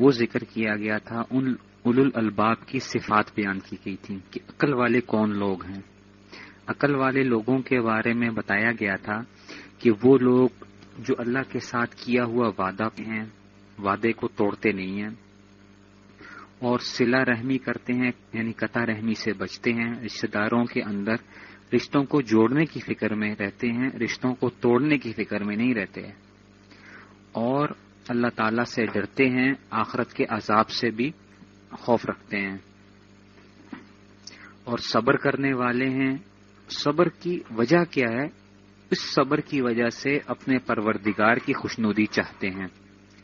وہ ذکر کیا گیا تھا، ان اول الباب کی صفات بیان کی گئی تھی کہ عقل والے کون لوگ ہیں۔ عقل والے لوگوں کے بارے میں بتایا گیا تھا کہ وہ لوگ جو اللہ کے ساتھ کیا ہوا وعدہ ہیں، وعدے کو توڑتے نہیں ہیں اور سلا رحمی کرتے ہیں یعنی قطع رحمی سے بچتے ہیں رشتے داروں کے اندر رشتوں کو جوڑنے کی فکر میں رہتے ہیں، رشتوں کو توڑنے کی فکر میں نہیں رہتے۔ اور اللہ تعالی سے ڈرتے ہیں، آخرت کے عذاب سے بھی خوف رکھتے ہیں۔ اور صبر کرنے والے ہیں۔ صبر کی وجہ کیا ہے؟ اس صبر کی وجہ سے اپنے پروردگار کی خوشنودی چاہتے ہیں۔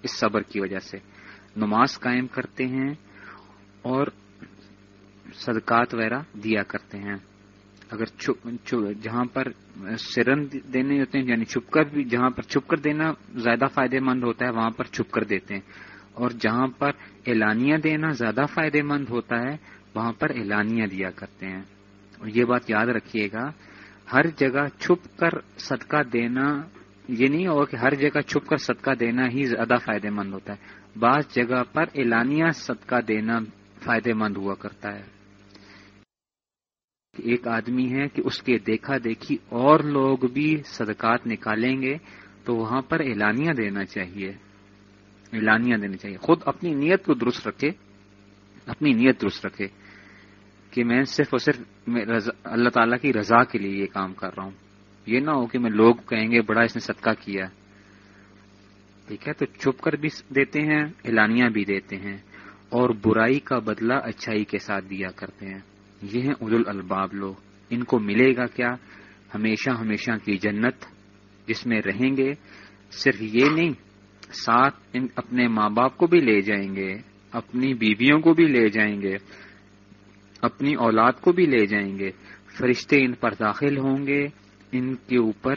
اس صبر کی وجہ سے۔ نماز قائم کرتے ہیں اور صدقات وغیرہ دیا کرتے ہیں۔ اگر جہاں پر سرن دینے ہوتے ہیں یعنی چھپ کر بھی جہاں پر چھپ کر دینا زیادہ فائدہ مند ہوتا ہے، وہاں پر چھپ کر دیتے ہیں۔ اور جہاں پر اعلانیہ دینا زیادہ فائدہ مند ہوتا ہے، وہاں پر اعلانیہ دیا کرتے ہیں۔ اور یہ بات یاد رکھیے گا، ہر جگہ چھپ کر صدقہ دینا، یہ نہیں ہوگا کہ ہر جگہ چھپ کر صدقہ دینا ہی زیادہ فائدہ مند ہوتا ہے۔ بعض جگہ پر اعلانیہ صدقہ دینا فائدہ مند ہوا کرتا ہے۔ ایک آدمی ہے کہ اس کے دیکھا دیکھی اور لوگ بھی صدقات نکالیں گے تو وہاں پر اعلانیہ دینا چاہیے۔ اعلانیہ دینا چاہیے۔ خود اپنی نیت کو درست رکھے۔ اپنی نیت درست رکھے کہ میں صرف اور صرف اللہ تعالیٰ کی رضا کے لیے یہ کام کر رہا ہوں۔ یہ نہ ہو کہ میں لوگ کہیں گے، بڑا اس نے صدقہ کیا۔ ٹھیک ہے، تو چھپ کر بھی دیتے ہیں، اعلانیہ بھی دیتے ہیں اور برائی کا بدلہ اچھائی کے ساتھ دیا کرتے ہیں۔ یہ ہیں اد الباب لوگ۔ ان کو ملے گا کیا؟ ہمیشہ ہمیشہ کی جنت جس میں رہیں گے۔ صرف یہ نہیں، ساتھ ان اپنے ماں باپ کو بھی لے جائیں گے، اپنی بیویوں کو بھی لے جائیں گے، اپنی اولاد کو بھی لے جائیں گے۔ فرشتے ان پر داخل ہوں گے، ان کے اوپر،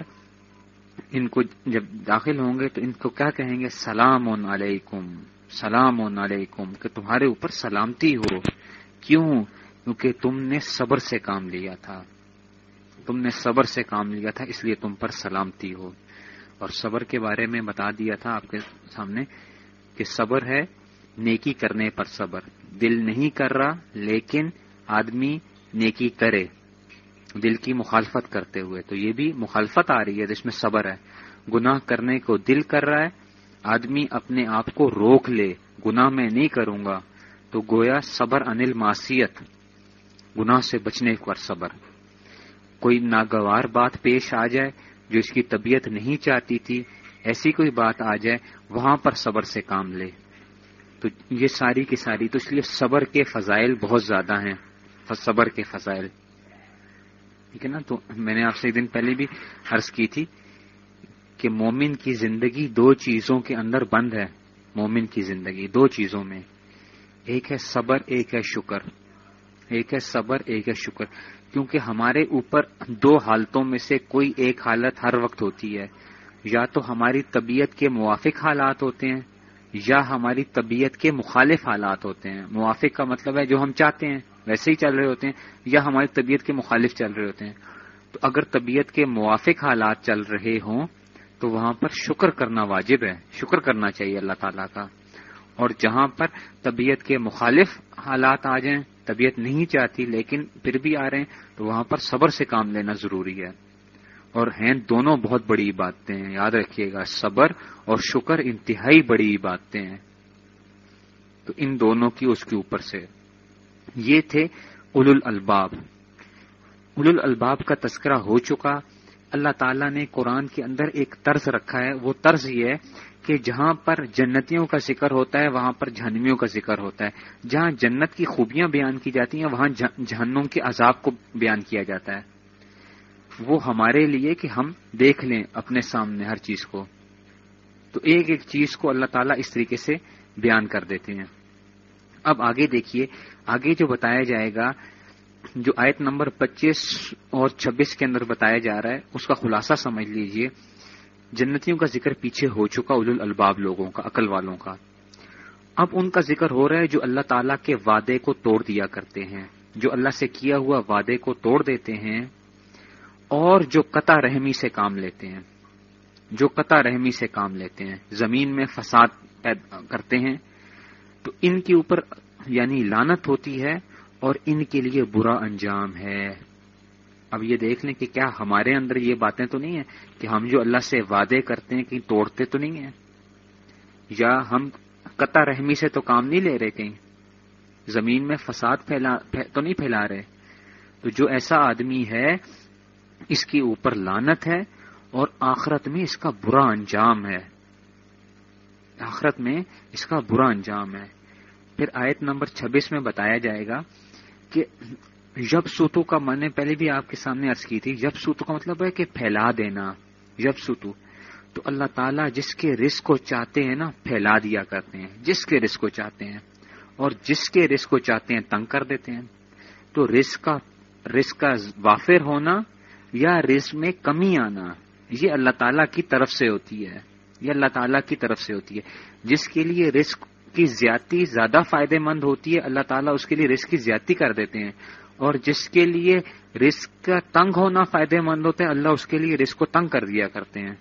ان کو جب داخل ہوں گے تو ان کو کیا کہیں گے؟ سلام علیکم سلام علیکم، کہ تمہارے اوپر سلامتی ہو۔ کیوں؟ کیونکہ تم نے صبر سے کام لیا تھا۔ تم نے صبر سے کام لیا تھا، اس لیے تم پر سلامتی ہو۔ اور صبر کے بارے میں بتا دیا تھا آپ کے سامنے کہ صبر ہے نیکی کرنے پر صبر۔ دل نہیں کر رہا، لیکن آدمی نیکی کرے۔ دل کی مخالفت کرتے ہوئے۔ تو یہ بھی مخالفت آ رہی ہے جس میں صبر ہے۔ گناہ کرنے کو دل کر رہا ہے، آدمی اپنے آپ کو روک لے۔ گناہ میں نہیں کروں گا۔ تو گویا صبر انل معصیت۔ گناہ سے بچنے پر صبر۔ کوئی ناگوار بات پیش آ جائے جو اس کی طبیعت نہیں چاہتی تھی، ایسی کوئی بات آ جائے، وہاں پر صبر سے کام لے۔ تو یہ ساری کی ساری تو اس لیے صبر کے فضائل بہت زیادہ ہیں۔ صبر کے فضائل۔ ٹھیک ہے نا؟ تو میں نے آپ سے ایک دن پہلے بھی عرض کی تھی کہ مومن کی زندگی دو چیزوں کے اندر بند ہے۔ مومن کی زندگی دو چیزوں میں۔ ایک ہے صبر، ایک ہے شکر۔ ایک ہے صبر، ایک ہے شکر۔ کیونکہ ہمارے اوپر دو حالتوں میں سے کوئی ایک حالت ہر وقت ہوتی ہے۔ یا تو ہماری طبیعت کے موافق حالات ہوتے ہیں، یا ہماری طبیعت کے مخالف حالات ہوتے ہیں۔ موافق کا مطلب ہے جو ہم چاہتے ہیں، ویسے ہی چل رہے ہوتے ہیں، یا ہماری طبیعت کے مخالف چل رہے ہوتے ہیں۔ تو اگر طبیعت کے موافق حالات چل رہے ہوں، تو وہاں پر شکر کرنا واجب ہے۔ شکر کرنا چاہیے اللہ تعالیٰ کا۔ اور جہاں پر طبیعت کے مخالف حالات آ جائیں طبیعت نہیں چاہتی لیکن پھر بھی آ رہے ہیں، تو وہاں پر صبر سے کام لینا ضروری ہے۔ اور ہیں دونوں بہت بڑی باتیں ہیں، یاد رکھیے گا، صبر اور شکر انتہائی بڑی باتیں ہیں۔ تو ان دونوں کی اس کے اوپر سے۔ یہ تھے اول الباب اول الباب کا تذکرہ ہو چکا۔ اللہ تعالیٰ نے قرآن کے اندر ایک طرز رکھا ہے۔ وہ طرز یہ ہے کہ جہاں پر جنتیوں کا ذکر ہوتا ہے، وہاں پر جہنمیوں کا ذکر ہوتا ہے۔ جہاں جنت کی خوبیاں بیان کی جاتی ہیں، وہاں جہنم کے عذاب کو بیان کیا جاتا ہے۔ وہ ہمارے لیے کہ ہم دیکھ لیں اپنے سامنے ہر چیز کو۔ تو ایک ایک چیز کو اللہ تعالیٰ اس طریقے سے بیان کر دیتے ہیں۔ اب آگے دیکھیے، آگے جو بتایا جائے گا، جو آیت نمبر پچیس اور چھبیس کے اندر بتایا جا رہا ہے، اس کا خلاصہ سمجھ لیجیے۔ جنتیوں کا ذکر پیچھے ہو چکا اول الباب لوگوں کا، عقل والوں کا۔ اب ان کا ذکر ہو رہا ہے جو اللہ تعالیٰ کے وعدے کو توڑ دیا کرتے ہیں، جو اللہ سے کیا ہوا وعدے کو توڑ دیتے ہیں اور جو قطع رحمی سے کام لیتے ہیں۔ جو قطع رحمی سے کام لیتے ہیں۔ زمین میں فساد کرتے ہیں۔ تو ان کے اوپر یعنی لانت ہوتی ہے اور ان کے لیے برا انجام ہے۔ اب یہ دیکھ لیں کہ کیا ہمارے اندر یہ باتیں تو نہیں ہیں کہ ہم جو اللہ سے وعدے کرتے ہیں کہ توڑتے تو نہیں ہیں؟ یا ہم قطع رحمی سے تو کام نہیں لے رہے کہیں؟ زمین میں فساد پھیلا تو نہیں پھیلا رہے۔ تو جو ایسا آدمی ہے، اس کے اوپر لانت ہے اور آخرت میں اس کا برا انجام ہے۔ آخرت میں اس کا برا انجام ہے۔ پھر آیت نمبر چھبیس میں بتایا جائے گا کہ جب سوتو کا میں نے پہلے بھی آپ کے سامنے عرض کی تھی، جب سوتو کا مطلب ہے کہ پھیلا دینا، جب سوتو تو اللہ تعالیٰ جس کے رزق کو چاہتے ہیں نا، پھیلا دیا کرتے ہیں، جس کے رزق کو چاہتے ہیں، اور جس کے رزق کو چاہتے ہیں تنگ کر دیتے ہیں۔ تو رزق کا رزق کا وافر ہونا یا رزق میں کمی آنا، یہ اللہ تعالیٰ کی طرف سے ہوتی ہے۔ یہ اللہ تعالیٰ کی طرف سے ہوتی ہے۔ جس کے لیے رزق کی زیادتی زیادہ فائدہ مند ہوتی ہے، اللہ تعالیٰ اس کے لیے رزق کی زیادتی کر دیتے ہیں۔ اور جس کے لیے رزق کا تنگ ہونا فائدہ مند ہوتا ہے اللہ اس کے لیے رزق کو تنگ کر دیا کرتے ہیں۔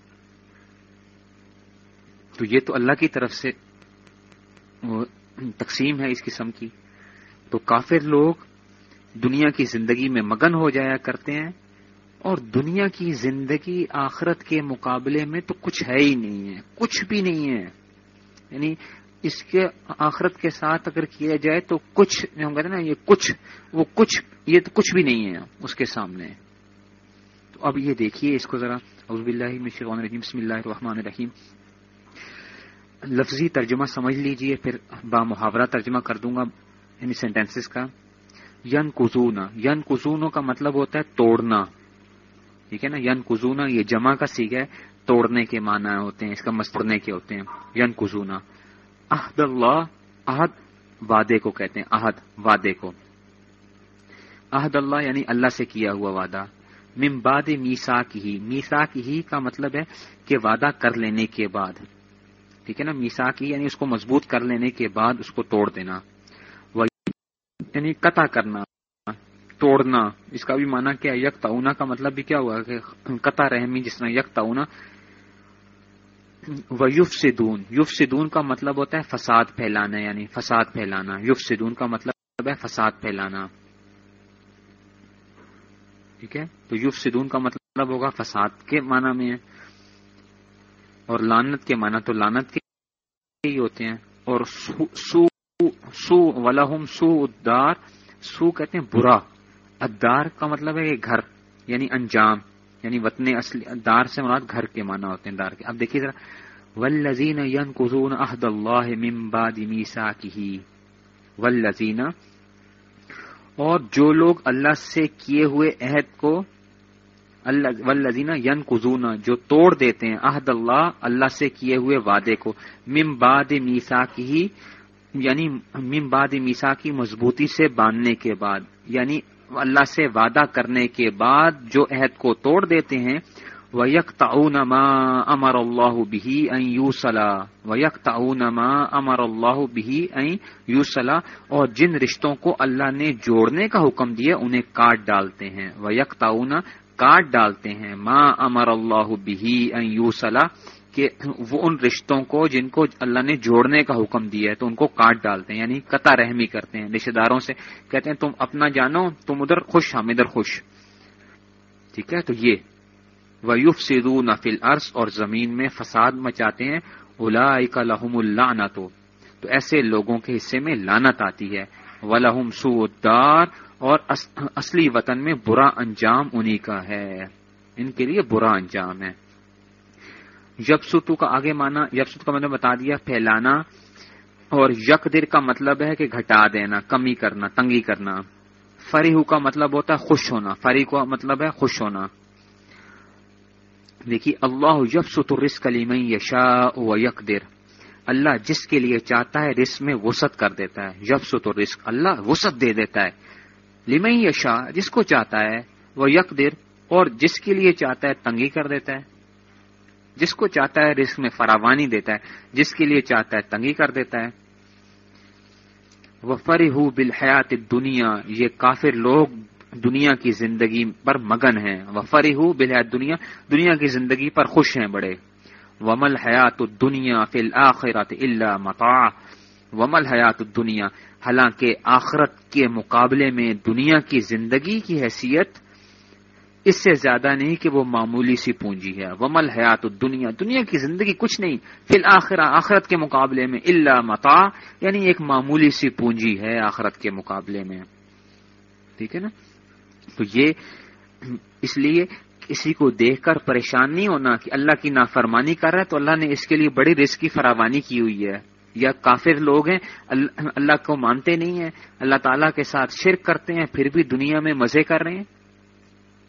تو یہ تو اللہ کی طرف سے تقسیم ہے اس قسم کی۔ تو کافر لوگ دنیا کی زندگی میں مگن ہو جایا کرتے ہیں اور دنیا کی زندگی آخرت کے مقابلے میں تو کچھ ہے ہی نہیں ہے، کچھ بھی نہیں ہے۔ یعنی اس کے آخرت کے ساتھ اگر کیا جائے تو کچھ ہم کہتے ہیں نا، یہ کچھ، وہ کچھ، یہ تو کچھ بھی نہیں ہے اس کے سامنے۔ تو اب یہ دیکھیے اس کو ذرا۔ عزب اللہ بسم اللہ الرحمن الرحیم۔ لفظی ترجمہ سمجھ لیجیے، پھر با محاورہ ترجمہ کر دوں گا یعنی ان سینٹینسز کا۔ ین کزونا ین کزونوں کا مطلب ہوتا ہے توڑنا۔ ٹھیک ہے نا؟ ین کزونا یہ جمع کا سیکھ ہے، توڑنے کے معنی ہوتے ہیں، اس کا مستڑنے کے ہوتے ہیں۔ ین کزونا عہد اللہ، عہد وعدے کو کہتے ہیں، عہد وعدے کو۔ عہد اللہ یعنی اللہ سے کیا ہوا وعدہ۔ ممباد میسا کی میسا کی کا مطلب ہے کہ وعدہ کر لینے کے بعد۔ ٹھیک ہے نا؟ میسا کی یعنی اس کو مضبوط کر لینے کے بعد اس کو توڑ دینا۔ یعنی قطع کرنا، توڑنا۔ اس کا بھی مانا کیا یک تعنا کا مطلب بھی کیا ہوا کہ قطع رحمی جس طرح یک تعنا و یوف سدون یوف سدون کا مطلب ہوتا ہے فساد پھیلانا یعنی فساد پھیلانا یوف سدون کا مطلب ہے فساد پھیلانا۔ ٹھیک ہے؟ تو یوف سدون کا مطلب ہوگا فساد کے معنی میں ہے، اور لانت کے معنی تو لانت کے ہی ہوتے ہیں۔ اور سو سو سو ولہم سو ادار سو کہتے ہیں برا۔ ادار کا مطلب ہے گھر یعنی انجام۔ یعنی وطن اصلی دار سے مراد گھر کے معنی ہوتے ہیں، دار کے۔ اب دیکھیے ذرا ولزین ین کزون احد اللہ ممباد میسا کی ولزین اور جو لوگ اللہ سے کیے ہوئے عہد کو ولزین ین کزونا جو توڑ دیتے ہیں عہد اللہ اللہ سے کیے ہوئے وعدے کو ممباد میسا کی یعنی ممباد میسا کی مضبوطی سے باندھنے کے بعد یعنی اللہ سے وعدہ کرنے کے بعد جو عہد کو توڑ دیتے ہیں وہ یک تعاون امر اللہ بھی این یو صلاح و یک تعاون امر اللہ بھی این یو صلاح اور جن رشتوں کو اللہ نے جوڑنے کا حکم دیا، انہیں کاٹ ڈالتے ہیں۔ وہ یک تعاون کاٹ ڈالتے ہیں۔ ماں امر اللہ بھی یو صلاح کہ وہ ان رشتوں کو جن کو اللہ نے جوڑنے کا حکم دیا ہے، تو ان کو کاٹ ڈالتے ہیں یعنی قطع رحمی کرتے ہیں رشتے داروں سے۔ کہتے ہیں، تم اپنا جانو، تم ادھر خوش، ہم ادھر خوش۔ ٹھیک ہے؟ تو یہ۔ ویوف سدو نفل عرض اور زمین میں فساد مچاتے ہیں۔ الا کا لحم اللہ تو ایسے لوگوں کے حصے میں لانت آتی ہے۔ و سودار اور اصلی وطن میں برا انجام انہی کا ہے۔ ان کے لیے برا انجام ہے۔ یکسوتو کا آگے مانا یکسوت کا مطلب بتا دیا، پھیلانا۔ اور یک در کا مطلب ہے کہ گھٹا دینا، کمی کرنا، تنگی کرنا۔ فریح کا مطلب ہوتا ہے خوش ہونا فری کا مطلب ہے خوش ہونا۔ دیکھیے، اللہ یب رس کلیم یشا و یک در اللہ جس کے لیے چاہتا ہے رس میں وسط کر دیتا ہے یب ست رسک اللہ وسط دے دیتا ہے۔ لیمئی یشا جس کو چاہتا ہے، وہ یک در اور جس کے لیے چاہتا ہے، تنگی کر دیتا ہے۔ جس کو چاہتا ہے رزق میں فراوانی دیتا ہے، جس کے لیے چاہتا ہے تنگی کر دیتا ہے۔ وہ فری ہو بالحیات دنیا یہ کافر لوگ دنیا کی زندگی پر مگن ہیں۔ وہ فری ہو بالحیات دنیا دنیا کی زندگی پر خوش ہیں بڑے۔ ومل حیات دنیا فی الآخرت اللہ متا ومل حیات دنیا حالانکہ آخرت کے مقابلے میں دنیا کی زندگی کی حیثیت اس سے زیادہ نہیں کہ وہ معمولی سی پونجی ہے۔ ومل حیات دنیا دنیا کی زندگی کچھ نہیں۔ فی الآخر آخرت کے مقابلے میں اللہ متا یعنی ایک معمولی سی پونجی ہے آخرت کے مقابلے میں۔ ٹھیک ہے نا؟ تو یہ اس لیے کسی کو دیکھ کر پریشان نہیں ہونا کہ اللہ کی نافرمانی کر رہا ہے تو اللہ نے اس کے لیے بڑی رزق کی فراوانی کی ہوئی ہے۔ یا کافر لوگ ہیں، اللہ کو مانتے نہیں ہیں۔ اللہ تعالیٰ کے ساتھ شرک کرتے ہیں، پھر بھی دنیا میں مزے کر رہے ہیں۔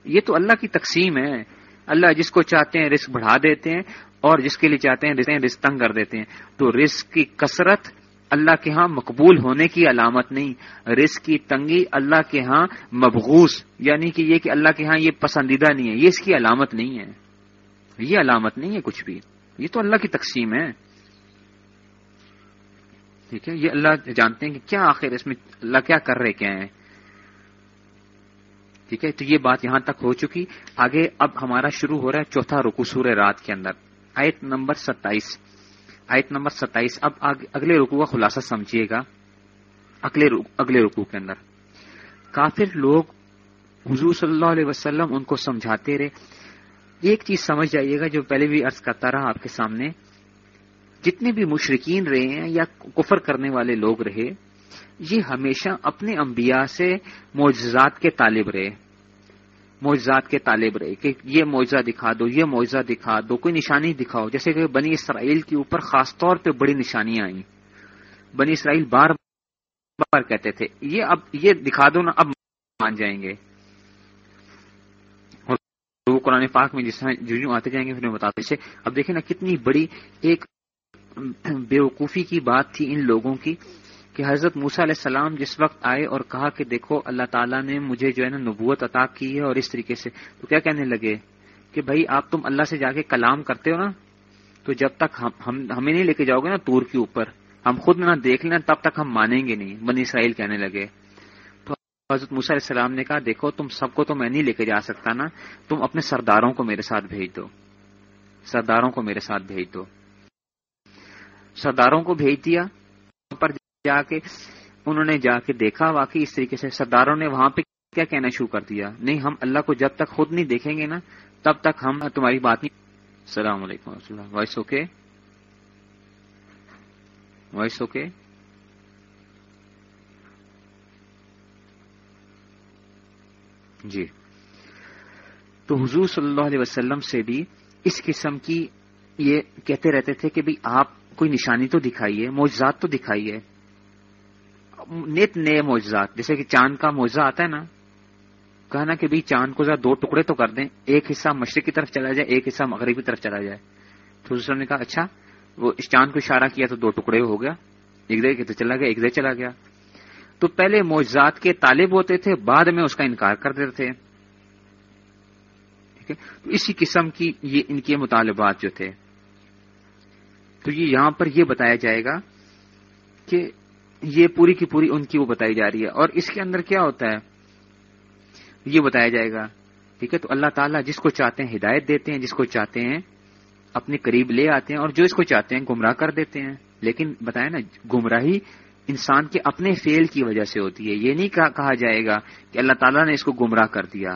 یہ تو اللہ کی تقسیم ہے۔ اللہ جس کو چاہتے ہیں رسک بڑھا دیتے ہیں اور جس کے لیے چاہتے ہیں رسک تنگ کر دیتے ہیں۔ تو رسک کی کثرت اللہ کے ہاں مقبول ہونے کی علامت نہیں۔ رزق کی تنگی اللہ کے ہاں مبغوث یعنی کہ یہ کہ اللہ کے ہاں یہ پسندیدہ نہیں ہے۔ یہ اس کی علامت نہیں ہے۔ یہ علامت نہیں ہے کچھ بھی۔ یہ تو اللہ کی تقسیم ہے۔ ٹھیک ہے؟ یہ اللہ جانتے ہیں کہ کیا آخر اس میں اللہ کیا کر رہے کیا ہیں۔ ٹھیک ہے؟ تو یہ بات یہاں تک ہو چکی۔ آگے اب ہمارا شروع ہو رہا ہے چوتھا رکو سورہ رات کے اندر۔ آیت نمبر ستائیس۔ آیت نمبر ستائیس۔ اب اگلے رکو کا خلاصہ سمجھیے گا۔ اگلے رکو کے اندر۔ کافر لوگ حضور صلی اللہ علیہ وسلم ان کو سمجھاتے رہے۔ ایک چیز سمجھ جائیے گا جو پہلے بھی عرض کرتا رہا آپ کے سامنے۔ جتنے بھی مشرقین رہے ہیں یا کفر کرنے والے لوگ رہے یہ ہمیشہ اپنے انبیاء سے معجزات کے طالب رہے۔ معجزات کے طالب رہے کہ یہ معجزہ دکھا دو، یہ معجزہ دکھا دو، کوئی نشانی دکھاؤ۔ جیسے کہ بنی اسرائیل کے اوپر خاص طور پہ بڑی نشانیاں آئیں۔ بنی اسرائیل بار بار کہتے تھے، یہ اب یہ دکھا دو نا، اب مان جائیں گے۔ وہ قرآن پاک میں جس طرح جو آتے جائیں گے، پھر بتاتے اب دیکھیں نا، کتنی بڑی ایک بیوقوفی کی بات تھی ان لوگوں کی۔ کہ حضرت موسا علیہ السلام جس وقت آئے اور کہا کہ دیکھو، اللہ تعالیٰ نے مجھے جو ہے نا نبوت عطا کی ہے اور اس طریقے سے۔ تو کیا کہنے لگے کہ بھائی، آپ تم اللہ سے جا کے کلام کرتے ہو نا، تو جب تک ہم، ہمیں نہیں لے کے جاؤ گے نا تور کے اوپر۔ ہم خود نہ دیکھ لیں، تب تک ہم مانیں گے نہیں۔ بنی اسرائیل کہنے لگے۔ تو حضرت موسیٰ علیہ السلام نے کہا، دیکھو، تم سب کو تو میں نہیں لے کے جا سکتا نا۔ تم اپنے سرداروں کو میرے ساتھ بھیج دو۔ سرداروں کو میرے ساتھ بھیج دو۔ سرداروں کو بھیج دیا۔ پر جا کے انہوں نے جا کے دیکھا، واقعی اس طریقے سے سرداروں نے وہاں پہ کیا کہنا شروع کر دیا۔ نہیں، ہم اللہ کو جب تک خود نہیں دیکھیں گے نا، تب تک ہم تمہاری بات نہیں۔ السلام علیکم و اللہ۔ Voice okay? Voice okay? جی۔ تو حضور صلی اللہ علیہ وسلم سے بھی اس قسم کی یہ کہتے رہتے تھے کہ بھائی آپ کوئی نشانی تو دکھائیے، معجزات تو دکھائیے۔ نت نئے معجزات، جیسے کہ چاند کا معجزہ آتا ہے نا، کہنا کہ بھائی چاند کو ذرا دو ٹکڑے تو کر دیں، ایک حصہ مشرق کی طرف چلا جائے، ایک حصہ مغرب کی طرف چلا جائے۔ تو دوسرے نے کہا اچھا وہ اس چاند کو اشارہ کیا تو دو ٹکڑے ہو گیا، ایک دے تو چلا گیا، ایک دے چلا گیا۔ تو پہلے معجزات کے طالب ہوتے تھے، بعد میں اس کا انکار کر دیتے تھے۔ ٹھیک ہے؟ تو اسی قسم کی یہ ان کے مطالبات جو تھے۔ تو یہ یہاں پر یہ بتایا جائے گا کہ یہ پوری کی پوری ان کی وہ بتائی جا رہی ہے۔ اور اس کے اندر کیا ہوتا ہے؟ یہ بتایا جائے گا، ٹھیک ہے، تو اللہ تعالیٰ جس کو چاہتے ہیں ہدایت دیتے ہیں، جس کو چاہتے ہیں اپنے قریب لے آتے ہیں، اور جو اس کو چاہتے ہیں گمراہ کر دیتے ہیں۔ لیکن بتائیں نا، گمراہی انسان کے اپنے فیل کی وجہ سے ہوتی ہے۔ یہ نہیں کہا جائے گا کہ اللہ تعالیٰ نے اس کو گمراہ کر دیا۔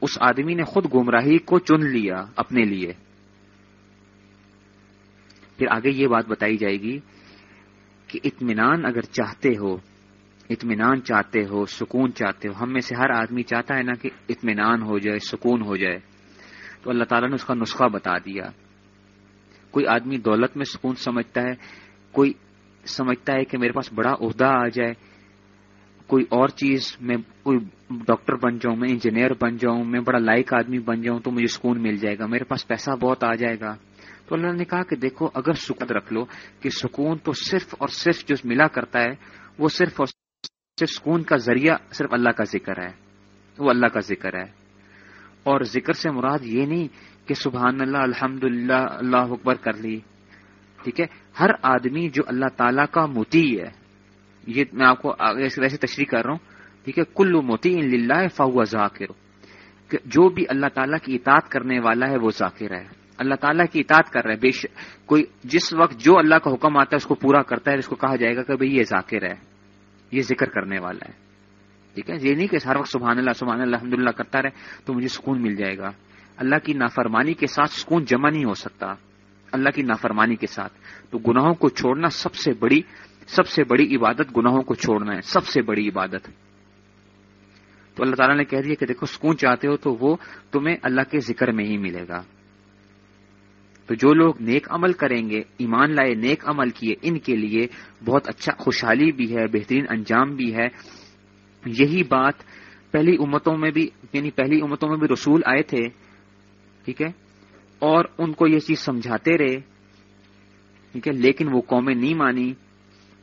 اس آدمی نے خود گمراہی کو چن لیا اپنے لیے۔ پھر آگے یہ بات بتائی جائے گی کہ اطمینان اگر چاہتے ہو، اطمینان چاہتے ہو، سکون چاہتے ہو، ہم میں سے ہر آدمی چاہتا ہے نا کہ اطمینان ہو جائے، سکون ہو جائے۔ تو اللہ تعالیٰ نے اس کا نسخہ بتا دیا۔ کوئی آدمی دولت میں سکون سمجھتا ہے، کوئی سمجھتا ہے کہ میرے پاس بڑا عہدہ آ جائے، کوئی اور چیز میں کوئی ڈاکٹر بن جاؤں، میں انجینئر بن جاؤں، میں بڑا لائق آدمی بن جاؤں تو مجھے سکون مل جائے گا، میرے پاس پیسہ بہت آ جائے گا۔ تو اللہ نے کہا کہ دیکھو، اگر سکون رکھ لو، کہ سکون تو صرف اور صرف جو ملا کرتا ہے، وہ صرف اور صرف سکون کا ذریعہ صرف اللہ کا ذکر ہے۔ وہ اللہ کا ذکر ہے۔ اور ذکر سے مراد یہ نہیں کہ سبحان اللہ الحمد للہ اللہ اکبر کر لی۔ ٹھیک ہے؟ ہر آدمی جو اللہ تعالیٰ کا موتی ہے، یہ میں آپ کو ویسے تشریح کر رہا ہوں۔ ٹھیک ہے؟ کلو موتی ان للہ فاو ذاکر۔ جو بھی اللہ تعالیٰ کی اطاعت کرنے والا ہے، وہ ذاکر ہے۔ اللہ تعالیٰ کی اطاعت کر رہا ہے۔ بے کوئی جس وقت جو اللہ کا حکم آتا ہے اس کو پورا کرتا ہے اس کو کہا جائے گا کہ بھئی یہ ذاکر ہے، یہ ذکر کرنے والا ہے۔ ٹھیک ہے؟ یہ نہیں کہ ہر وقت سبحان اللہ سبحان اللہ الحمد کرتا رہے تو مجھے سکون مل جائے گا۔ اللہ کی نافرمانی کے ساتھ سکون جمع نہیں ہو سکتا۔ اللہ کی نافرمانی کے ساتھ۔ تو گناہوں کو چھوڑنا سب سے بڑی، سب سے بڑی عبادت گناہوں کو چھوڑنا ہے، سب سے بڑی عبادت۔ تو اللہ تعالیٰ نے کہہ دیا کہ دیکھو، سکون چاہتے ہو تو وہ تمہیں اللہ کے ذکر میں ہی ملے گا۔ تو جو لوگ نیک عمل کریں گے، ایمان لائے نیک عمل کیے، ان کے لیے بہت اچھا خوشحالی بھی ہے، بہترین انجام بھی ہے۔ یہی بات پہلی امتوں میں بھی یعنی پہلی امتوں میں بھی رسول آئے تھے، ٹھیک ہے؟ اور ان کو یہ چیز سمجھاتے رہے، ٹھیک ہے؟ لیکن وہ قومیں نہیں مانی۔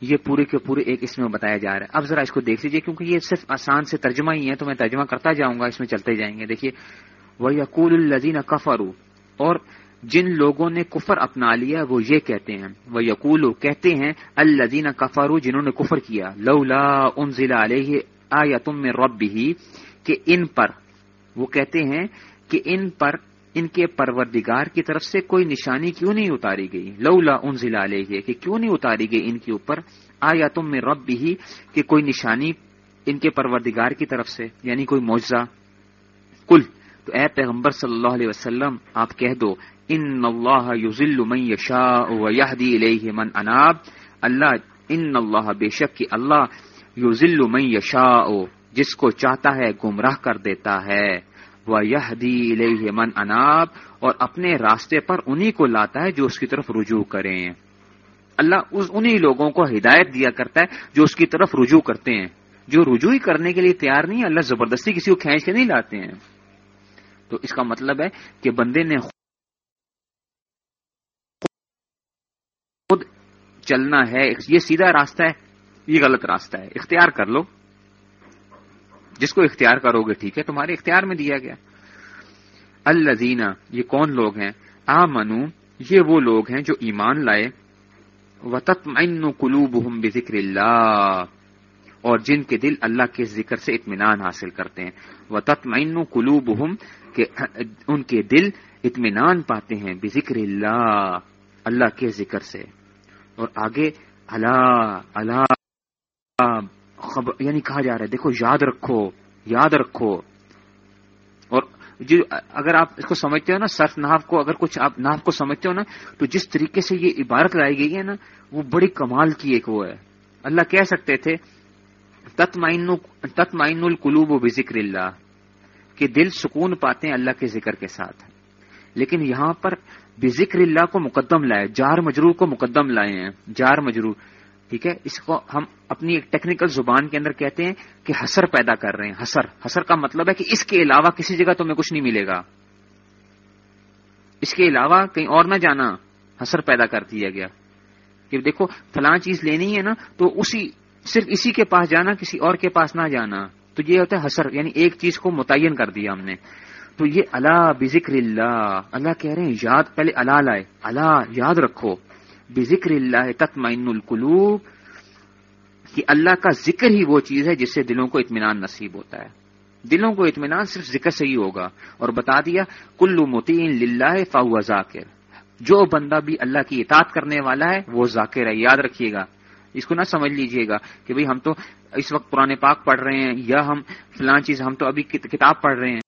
یہ پورے کے پورے ایک اس میں بتایا جا رہا ہے۔ اب ذرا اس کو دیکھ لیجیے کیونکہ یہ صرف آسان سے ترجمہ ہی ہے، تو میں ترجمہ کرتا جاؤں گا، اس میں چلتے جائیں گے۔ دیکھیے وہ یقول الزین کفرو اور جن لوگوں نے کفر اپنا لیا وہ یہ کہتے ہیں وہ یقول کہتے ہیں الزین کفرو جنہوں نے کفر کیا، لولا ان ضلع علیہ آیا تم میں رب بھی کہ ان پر، وہ کہتے ہیں کہ ان پر، ان کے پروردگار کی طرف سے کوئی نشانی کیوں نہیں اتاری گئی؟ لولا ان ضلع علیہ کہ کیوں نہیں اتاری گئی ان کے اوپر؟ آیا تم میں رب بھی کہ کوئی نشانی ان کے پروردگار کی طرف سے یعنی کوئی معجزہ۔ کل تو اے پیغمبر صلی اللہ علیہ وسلم، آپ کہہ دو ان اللہ یوزل من یشاء و یہدی الیہ من اناب اللہ ان اللہ بے شک کہ اللہ یوزل من یشاء جس کو چاہتا ہے گمراہ کر دیتا ہے وہ یہدی الیہ من اناب اور اپنے راستے پر انہی کو لاتا ہے جو اس کی طرف رجوع کریں۔ اللہ اس انہی لوگوں کو ہدایت دیا کرتا ہے جو اس کی طرف رجوع کرتے ہیں۔ جو رجوع ہی کرنے کے لیے تیار نہیں، اللہ زبردستی کسی کو کھینچ کے نہیں لاتے ہیں۔ تو اس کا مطلب ہے کہ بندے نے خود چلنا ہے، یہ سیدھا راستہ ہے، یہ غلط راستہ ہے۔ اختیار کر لو۔ جس کو اختیار کرو گے، ٹھیک ہے، تمہارے اختیار میں دیا گیا۔ الزینہ یہ کون لوگ ہیں؟ آ منو یہ وہ لوگ ہیں جو ایمان لائے۔ و تطمئن قلوبهم بذکر اللہ اور جن کے دل اللہ کے ذکر سے اطمینان حاصل کرتے ہیں۔ وہ تطمئن قلوبهم، کہ ان کے دل اطمینان پاتے ہیں۔ بذکر اللہ اللہ کے ذکر سے۔ اور آگے اللہ اللہ خبر یعنی کہا جا رہا ہے، دیکھو، یاد رکھو یاد رکھو۔ اور جو اگر آپ اس کو سمجھتے ہو نا سرف ناف کو، اگر کچھ آپ ناف کو سمجھتے ہو نا، تو جس طریقے سے یہ عبارت لائی گئی ہے نا، وہ بڑی کمال کی ایک وہ ہے۔ اللہ کہہ سکتے تھے تتمائن القلوب و بذکر اللہ، کہ دل سکون پاتے ہیں اللہ کے ذکر کے ساتھ۔ لیکن یہاں پر بذکر اللہ کو مقدم لائے، جار مجرور کو مقدم لائے ہیں، جار مجرور۔ ٹھیک ہے؟ اس کو ہم اپنی ایک ٹیکنیکل زبان کے اندر کہتے ہیں کہ حسر پیدا کر رہے ہیں، حسر۔ حسر کا مطلب ہے کہ اس کے علاوہ کسی جگہ تمہیں کچھ نہیں ملے گا۔ اس کے علاوہ کہیں اور نہ جانا، حسر پیدا کر دیا گیا۔ کہ دیکھو، فلاں چیز لینی ہے نا، تو اسی، صرف اسی کے پاس جانا، کسی اور کے پاس نہ جانا۔ تو یہ ہوتا ہے حسر یعنی ایک چیز کو متعین کر دیا ہم نے۔ تو یہ اللہ بذکر اللہ۔ اللہ کہہ رہے ہیں، یاد پہلے اللہ لائے۔ اللہ یاد رکھو۔ بذکر اللہ تطمئن القلوب۔ کہ اللہ کا ذکر ہی وہ چیز ہے جس سے دلوں کو اطمینان نصیب ہوتا ہے۔ دلوں کو اطمینان صرف ذکر سے ہی ہوگا۔ اور بتا دیا کلو متین للہ فاو ذاکر۔ جو بندہ بھی اللہ کی اطاعت کرنے والا ہے، وہ ذاکر ہے۔ یاد رکھیے گا۔ اس کو نہ سمجھ لیجیے گا کہ بھئی ہم تو اس وقت پرانے پاک پڑھ رہے ہیں، یا ہم فلاں چیز ہم تو ابھی کتاب پڑھ رہے ہیں۔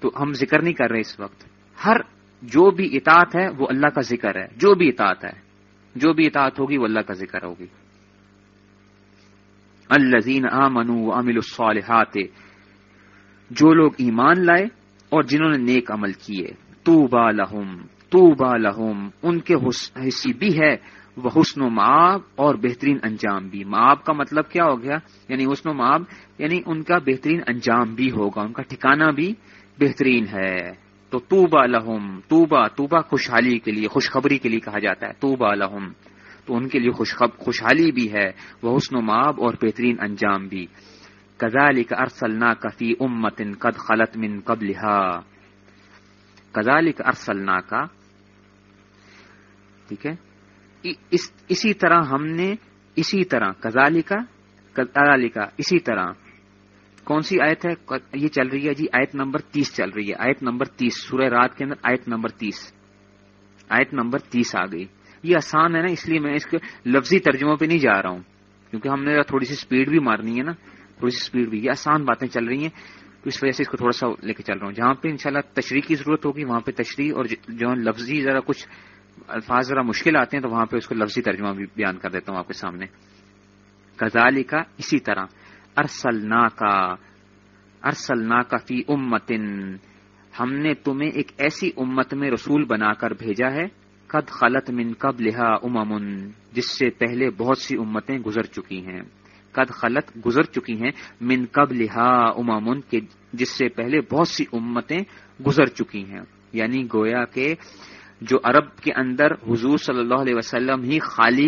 تو ہم ذکر نہیں کر رہے اس وقت۔ ہر جو بھی اطاعت ہے، وہ اللہ کا ذکر ہے۔ جو بھی اطاعت ہے، جو بھی اطاعت ہوگی، وہ اللہ کا ذکر ہوگی۔ الزین آ منو امل الصالحات، جو لوگ ایمان لائے اور جنہوں نے نیک عمل کیے تو با لہم تو با لہم، ان کے حصی بھی ہے، وہ حسن و معاب اور بہترین انجام بھی۔ معاب کا مطلب کیا ہو گیا؟ یعنی حسن و معاب یعنی ان کا بہترین انجام بھی ہوگا، ان کا ٹھکانہ بھی بہترین ہے۔ تو توبا لہم توبا توبا خوشحالی کے لیے، خوشخبری کے لیے کہا جاتا ہے توبا لہم۔ تو ان کے لیے خوشحالی بھی ہے، وہ حسن و ماب اور بہترین انجام بھی۔ کزال کا ارسلنا کفی امتن قد خلط من قبل کزال کا ارسلنا کا ٹھیک ہے اسی طرح ہم نے اسی طرح کزالی کا کزالی کا اسی طرح۔ کون سی آیت ہے؟ یہ چل رہی ہے جی آیت نمبر تیس چل رہی ہے۔ آیت نمبر تیس، سورہ رات کے اندر آیت نمبر تیس۔ آیت نمبر تیس آ گئی۔ یہ آسان ہے نا، اس لیے میں اس کے لفظی ترجموں پہ نہیں جا رہا ہوں، کیونکہ ہم نے تھوڑی سی اسپیڈ بھی مارنی ہے نا۔ تھوڑی سی اسپیڈ بھی۔ یہ آسان باتیں چل رہی ہیں، تو اس وجہ سے اس کو تھوڑا سا لے کے چل رہا ہوں۔ جہاں پہ انشاءاللہ تشریح کی ضرورت ہوگی، وہاں پہ تشریح، اور جو لفظی ذرا کچھ الفاظ ذرا مشکل آتے ہیں، تو وہاں پہ اس کو لفظی ترجمہ بھی بیان کر دیتا ہوں آپ کے سامنے۔ کزالی کا اسی طرح۔ ارسلنا کا ارسلنا کا فی امتن، ہم نے تمہیں ایک ایسی امت میں رسول بنا کر بھیجا ہے، قد خلط من کب لہا امامن جس سے پہلے بہت سی امتیں گزر چکی ہیں۔ قد خلط گزر چکی ہیں من کب لہا امامن کے جس سے پہلے بہت سی امتیں گزر چکی ہیں۔ یعنی گویا کہ جو عرب کے اندر حضور صلی اللہ علیہ وسلم ہی خالی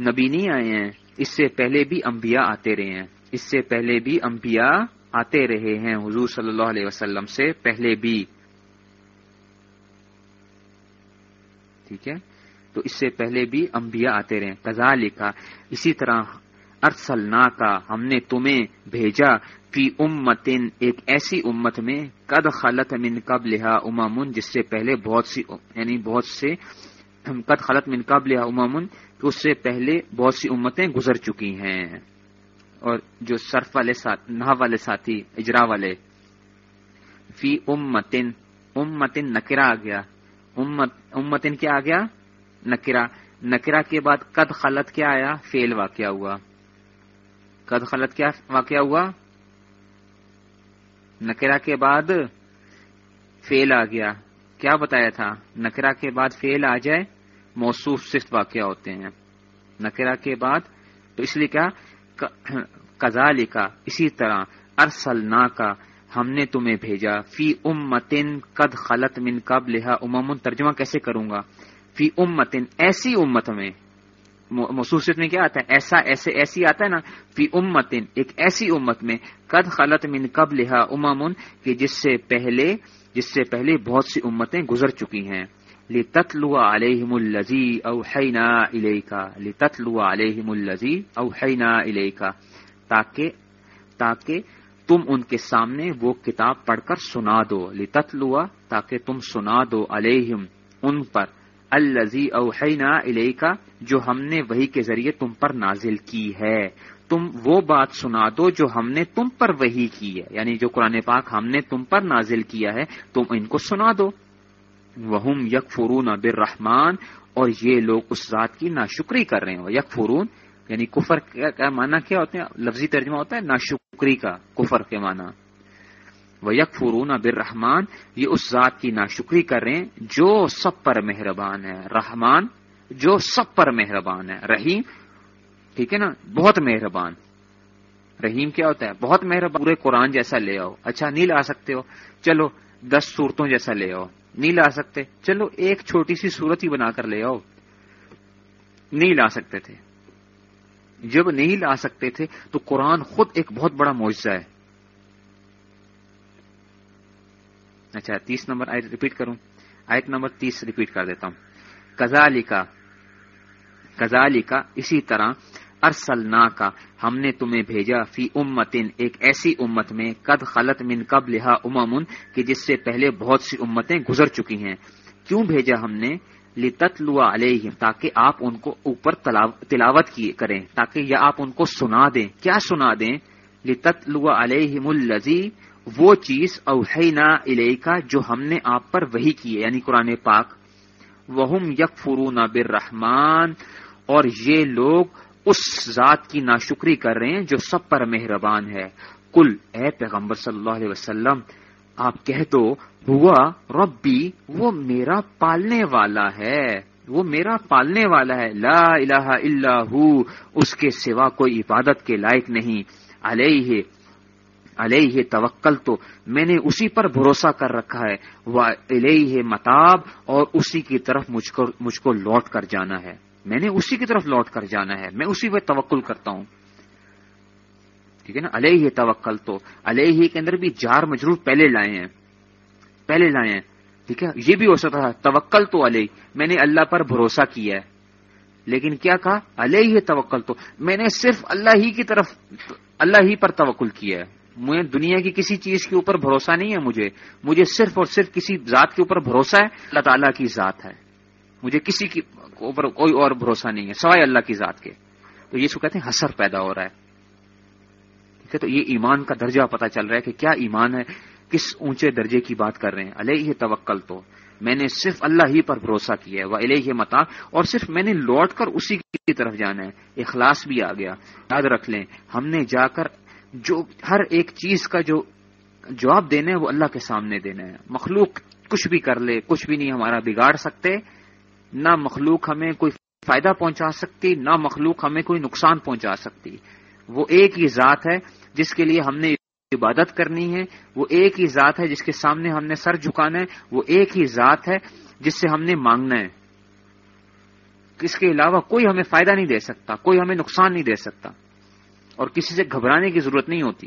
نبی نہیں آئے ہیں، اس سے پہلے بھی انبیاء آتے رہے ہیں۔ اس سے پہلے بھی انبیاء آتے رہے ہیں، حضور صلی اللہ علیہ وسلم سے پہلے بھی۔ ٹھیک ہے؟ تو اس سے پہلے بھی انبیاء آتے رہے کزا لکھا اسی طرح ارسلنا کا ہم نے تمہیں بھیجا، فی امتن، ایک ایسی امت میں، قد خلط من قبل امامن جس سے پہلے بہت سی یعنی بہت سے، قد خلط من قبل امامن کہ اس سے پہلے بہت سی امتیں گزر چکی ہیں۔ اور جو سرف والے نہ والے ساتھی، اجرا والے، فی امتن امتن نکرا آ گیا۔ امت، امتن کیا آ گیا؟ نکرا نکرا کے بعد قد خلط کیا آیا؟ فیل واقعہ ہوا۔ قد خلط کیا واقعہ ہوا؟ نکرا کے بعد فیل آ گیا۔ کیا بتایا تھا؟ نکرا کے بعد فیل آ جائے، موصوف صرف واقعہ ہوتے ہیں۔ نکرا کے بعد، تو اس لیے کیا؟ کزا لکھا اسی طرح ارسل کا ہم نے تمہیں بھیجا، فی امتن قد خلط من کب لہا امامن ترجمہ کیسے کروں گا؟ فی امتن، ایسی امت میں مصوصیت میں کیا آتا ہے؟ ایسا، ایسے، ایسی آتا ہے نا؟ فی امتن، ایک ایسی امت میں، قد خلط من کب لہا امامن کہ جس سے پہلے، جس سے پہلے بہت سی امتیں گزر چکی ہیں۔ لتتلو علیہم اللذی اوحینا الیکا لتتلو علیہم اللذی اوحینا الیکا تاکہ تاکہ تم ان کے سامنے وہ کتاب پڑھ کر سنا دو. لتتلو تاکہ تم سنا دو علیہم ان پر. الزی اوحینا الیکا جو ہم نے وہی کے ذریعے تم پر نازل کی ہے. تم وہ بات سنا دو جو ہم نے تم پر وہی کی ہے. یعنی جو قرآن پاک ہم نے تم پر نازل کیا ہے، تم ان کو سنا دو. وہم یک فرون برحمان اور یہ لوگ اس ذات کی ناشکری کر رہے ہیں۔ یک فرون یعنی کفر کا معنی کیا ہوتے ہیں لفظی ترجمہ ہوتا ہے ناشکری کا، کفر کے معنی۔ وہ یک فرون برحمان یہ اس ذات کی ناشکری کر رہے ہیں جو سب پر مہربان ہے۔ رحمان، جو سب پر مہربان ہے۔ رحیم، ٹھیک ہے نا؟ بہت مہربان۔ رحیم کیا ہوتا ہے؟ بہت مہربان۔ پورے قرآن جیسا لے آؤ۔ اچھا نہیں لا سکتے ہو۔ چلو، دس صورتوں جیسا لے آؤ۔ نہیں لا سکتے۔ چلو ایک چھوٹی سی صورت ہی بنا کر لے آؤ۔ نہیں لا سکتے تھے۔ جب نہیں لا سکتے تھے تو قرآن خود ایک بہت بڑا معاوضہ ہے۔ اچھا تیس نمبر آیت ریپیٹ کروں۔ آیت نمبر تیس ریپیٹ کر دیتا ہوں۔ کزا کا کزا کا اسی طرح ارسلنا کا ہم نے تمہیں بھیجا فی امتن، ایک ایسی امت میں، قد خلط من کب لہا امامن کہ جس سے پہلے بہت سی امتیں گزر چکی ہیں۔ کیوں بھیجا ہم نے؟ لتتلو علیہم، تاکہ آپ ان کو اوپر تلاوت کیے کریں، تاکہ یا آپ ان کو سنا دیں۔ کیا سنا دیں؟ لتتلو علیہم الزی وہ چیز اوحینا الیکا جو ہم نے آپ پر وہی کی ہے یعنی قرآن پاک۔ وہم یک فرون برحمان اور یہ لوگ اس ذات کی ناشکری کر رہے ہیں جو سب پر مہربان ہے۔ کل اے پیغمبر صلی اللہ علیہ وسلم، آپ کہہ دو، ہوا ربی، وہ میرا پالنے والا ہے۔ وہ میرا پالنے والا ہے۔ لا الہ الا ہو، اس کے سوا کوئی عبادت کے لائق نہیں۔ علیہ علیہ توکل تو میں نے اسی پر بھروسہ کر رکھا ہے۔ وہ علیہ متاب، اور اسی کی طرف مجھ کو لوٹ کر جانا ہے۔ میں نے اسی کی طرف لوٹ کر جانا ہے، میں اسی پہ توکل کرتا ہوں۔ ٹھیک ہے نا؟ علیہ توکل تو، علیہ کے اندر بھی جار مجرور پہلے لائے ہیں۔ پہلے لائے ہیں۔ ٹھیک ہے؟ یہ بھی ہو سکتا ہے توکل تو علیہ۔ میں نے اللہ پر بھروسہ کیا ہے۔ لیکن کیا کہا؟ علیہ توکل تو۔ میں نے صرف اللہ ہی کی طرف، اللہ ہی پر توکل کیا ہے۔ مجھے دنیا کی کسی چیز کے اوپر بھروسہ نہیں ہے مجھے۔ مجھے صرف اور صرف کسی ذات کے اوپر بھروسہ ہے۔ اللہ تعالیٰ کی ذات ہے۔ مجھے کسی کی اوپر کوئی اور بھروسہ نہیں ہے، سوائے اللہ کی ذات کے۔ تو یہ اس کو کہتے ہیں، حسر پیدا ہو رہا ہے۔ ٹھیک ہے، تو یہ ایمان کا درجہ پتا چل رہا ہے کہ کیا ایمان ہے، کس اونچے درجے کی بات کر رہے ہیں۔ علیہ توکل تو۔ میں نے صرف اللہ ہی پر بھروسہ کیا ہے وہ علیہ متا اور صرف میں نے لوٹ کر اسی کی طرف جانا ہے۔ اخلاص بھی آ گیا۔ یاد رکھ لیں، ہم نے جا کر جو ہر ایک چیز کا جو جواب دینا ہے، وہ اللہ کے سامنے دینا ہے۔ مخلوق کچھ بھی کر لے، کچھ بھی نہیں، ہمارا بگاڑ سکتے۔ نہ مخلوق ہمیں کوئی فائدہ پہنچا سکتی، نہ مخلوق ہمیں کوئی نقصان پہنچا سکتی۔ وہ ایک ہی ذات ہے جس کے لیے ہم نے عبادت کرنی ہے، وہ ایک ہی ذات ہے جس کے سامنے ہم نے سر جھکانا ہے، وہ ایک ہی ذات ہے جس سے ہم نے مانگنا ہے۔ اس کے علاوہ کوئی ہمیں فائدہ نہیں دے سکتا، کوئی ہمیں نقصان نہیں دے سکتا اور کسی سے گھبرانے کی ضرورت نہیں ہوتی۔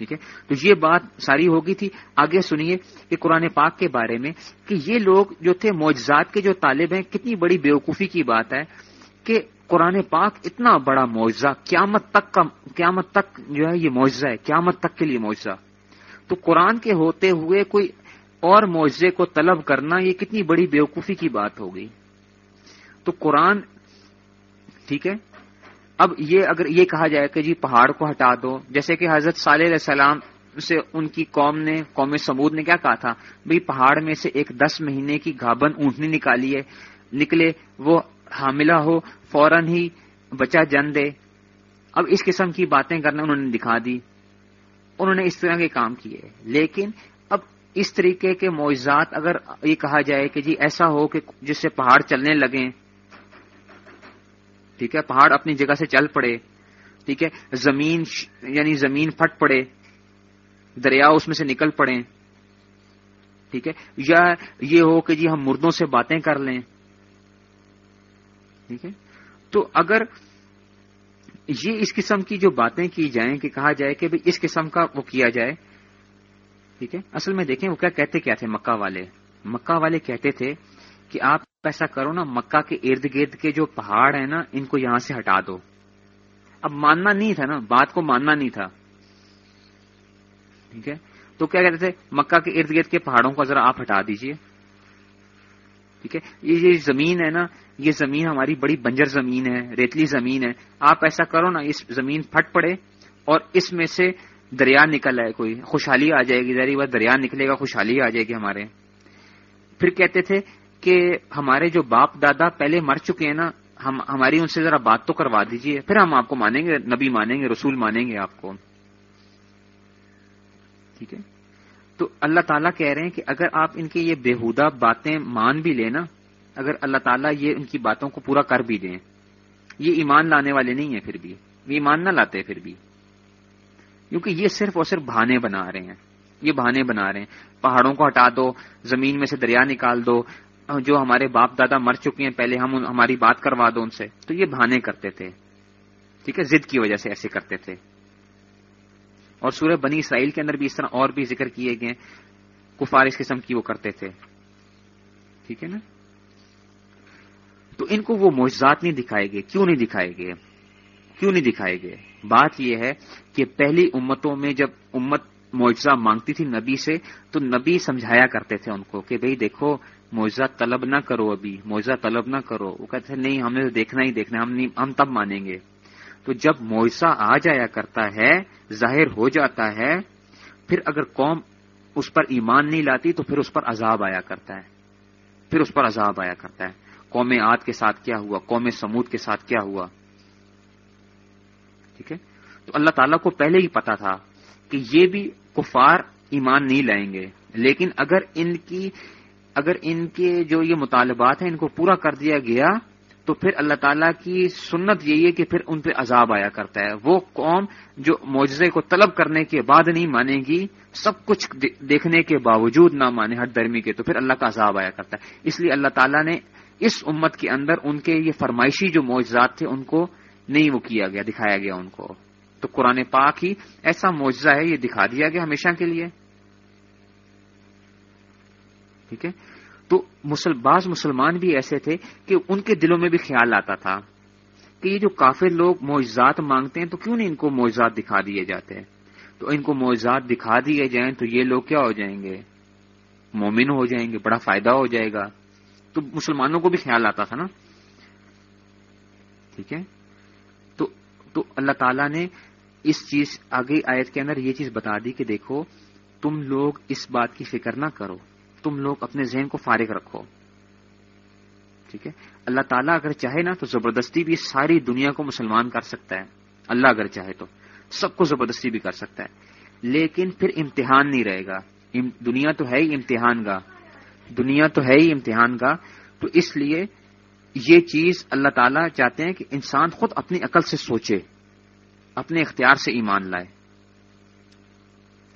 ٹھیک ہے؟ تو یہ بات ساری ہوگی تھی۔ آگے سنیے کہ قرآن پاک کے بارے میں کہ یہ لوگ جو تھے، معجزات کے جو طالب ہیں، کتنی بڑی بیوقوفی کی بات ہے کہ قرآن پاک اتنا بڑا معجزہ، قیامت تک کا، قیامت تک جو ہے یہ معجزہ ہے، قیامت تک کے لیے معجزہ۔ تو قرآن کے ہوتے ہوئے کوئی اور معجزے کو طلب کرنا یہ کتنی بڑی بیوقوفی کی بات ہوگی تو قرآن، ٹھیک ہے اب یہ اگر یہ کہا جائے کہ جی پہاڑ کو ہٹا دو، جیسے کہ حضرت صالح علیہ السلام سے ان کی قوم نے، قوم سمود نے کیا کہا تھا؟ بھائی پہاڑ میں سے ایک دس مہینے کی گھابن اونٹنی نکالی ہے، نکلے، وہ حاملہ ہو، فوراً ہی بچہ جن دے اب اس قسم کی باتیں کرنا انہوں نے دکھا دی۔ انہوں نے اس طرح کے کام کیے۔ لیکن اب اس طریقے کے معجزات اگر یہ کہا جائے کہ جی ایسا ہو کہ جس سے پہاڑ چلنے لگیں ٹھیک ہے؟ پہاڑ اپنی جگہ سے چل پڑے، ٹھیک ہے؟ زمین یعنی زمین پھٹ پڑے، دریا اس میں سے نکل پڑے، ٹھیک ہے؟ یا یہ ہو کہ جی ہم مردوں سے باتیں کر لیں، ٹھیک ہے؟ تو اگر یہ اس قسم کی جو باتیں کی جائیں کہ کہا جائے کہ اس قسم کا وہ کیا جائے، ٹھیک ہے؟ اصل میں دیکھیں وہ کیا کہتے کیا تھے مکہ والے؟ مکہ والے کہتے تھے کہ آپ ایسا کرو نا، مکہ کے ارد گرد کے جو پہاڑ ہیں نا، ان کو یہاں سے ہٹا دو۔ اب ماننا نہیں تھا نا، بات کو ماننا نہیں تھا۔ ٹھیک ہے؟ تو کیا کہتے تھے، مکہ کے ارد گرد کے پہاڑوں کو ذرا آپ ہٹا دیجیے۔ ٹھیک ہے؟ یہ زمین ہے نا، یہ زمین ہماری بڑی بنجر زمین ہے، ریتلی زمین ہے۔ آپ ایسا کرو نا، اس زمین پھٹ پڑے اور اس میں سے دریا نکل آئے کوئی۔ خوشحالی آ جائے گی ذری بات، دریا نکلے گا، خوشحالی آ جائے گی ہمارے۔ پھر کہتے تھے کہ ہمارے جو باپ دادا پہلے مر چکے ہیں نا، ہم ہماری ان سے ذرا بات تو کروا دیجیے۔ پھر ہم آپ کو مانیں گے، نبی مانیں گے، رسول مانیں گے آپ کو۔ ٹھیک ہے؟ تو اللہ تعالیٰ کہہ رہے ہیں کہ اگر آپ ان کی یہ بےحدہ باتیں مان بھی لیں نا، اگر اللہ تعالیٰ یہ ان کی باتوں کو پورا کر بھی دیں، یہ ایمان لانے والے نہیں ہیں پھر بھی۔ یہ ایمان نہ لاتے پھر بھی۔ کیونکہ یہ صرف اور صرف بہانے بنا رہے ہیں۔ یہ بہانے بنا رہے ہیں۔ پہاڑوں کو ہٹا دو، زمین میں سے دریا نکال دو۔ جو ہمارے باپ دادا مر چکے ہیں، پہلے ہم ہماری بات کروا دو ان سے۔ تو یہ بہانے کرتے تھے۔ ٹھیک ہے؟ ضد کی وجہ سے ایسے کرتے تھے۔ اور سورہ بنی اسرائیل کے اندر بھی اس طرح اور بھی ذکر کیے گئے۔ کفار اس قسم کی وہ کرتے تھے۔ ٹھیک ہے نا؟ تو ان کو وہ معجزات نہیں دکھائے گئے۔ کیوں نہیں دکھائے گئے؟ کیوں نہیں دکھائے گئے؟ بات یہ ہے کہ پہلی امتوں میں جب امت معجزہ مانگتی تھی نبی سے، تو نبی سمجھایا کرتے تھے ان کو کہ بھئی دیکھو معجزہ طلب نہ کرو ابھی، معجزہ طلب نہ کرو۔ وہ کہتے ہیں، نہیں ہمیں دیکھنا ہی دیکھنا ہم نہیں، ہم تب مانیں گے۔ تو جب معجزہ آ جایا کرتا ہے، ظاہر ہو جاتا ہے، پھر اگر قوم اس پر ایمان نہیں لاتی، تو پھر اس پر عذاب آیا کرتا ہے۔ پھر اس پر عذاب آیا کرتا ہے۔ قوم آد کے ساتھ کیا ہوا؟ قوم سمود کے ساتھ کیا ہوا؟ ٹھیک ہے؟ تو اللہ تعالیٰ کو پہلے ہی پتا تھا کہ یہ بھی کفار ایمان نہیں لائیں گے۔ لیکن اگر ان کی اگر ان کے جو یہ مطالبات ہیں ان کو پورا کر دیا گیا، تو پھر اللہ تعالیٰ کی سنت یہی ہے کہ پھر ان پہ عذاب آیا کرتا ہے۔ وہ قوم جو معجزے کو طلب کرنے کے بعد نہیں مانے گی، سب کچھ دیکھنے کے باوجود نہ مانے ہر درمی کے، تو پھر اللہ کا عذاب آیا کرتا ہے۔ اس لیے اللہ تعالیٰ نے اس امت کے اندر ان کے یہ فرمائشی جو معجزات تھے، ان کو نہیں وہ کیا گیا، دکھایا گیا ان کو۔ تو قرآن پاک ہی ایسا معجزہ ہے، یہ دکھا دیا گیا ہمیشہ کے لیے۔ ٹھیک ہے؟ تو مسل، بعض مسلمان بھی ایسے تھے کہ ان کے دلوں میں بھی خیال آتا تھا کہ یہ جو کافر لوگ معجزات مانگتے ہیں تو کیوں نہیں ان کو معجزات دکھا دیے جاتے ہیں؟ تو ان کو معجزات دکھا دیے جائیں تو یہ لوگ کیا ہو جائیں گے؟ مومن ہو جائیں گے، بڑا فائدہ ہو جائے گا۔ تو مسلمانوں کو بھی خیال آتا تھا نا؟ ٹھیک ہے؟ تو تو اللہ تعالیٰ نے اس چیز آگے آیت کے اندر یہ چیز بتا دی کہ دیکھو، تم لوگ اس بات کی فکر نہ کرو۔ تم لوگ اپنے ذہن کو فارغ رکھو۔ ٹھیک ہے؟ اللہ تعالیٰ اگر چاہے نا تو زبردستی بھی ساری دنیا کو مسلمان کر سکتا ہے۔ اللہ اگر چاہے تو سب کو زبردستی بھی کر سکتا ہے۔ لیکن پھر امتحان نہیں رہے گا۔ دنیا تو ہے ہی امتحان کا دنیا تو ہے ہی امتحان کا تو اس لیے یہ چیز اللہ تعالیٰ چاہتے ہیں کہ انسان خود اپنی عقل سے سوچے، اپنے اختیار سے ایمان لائے۔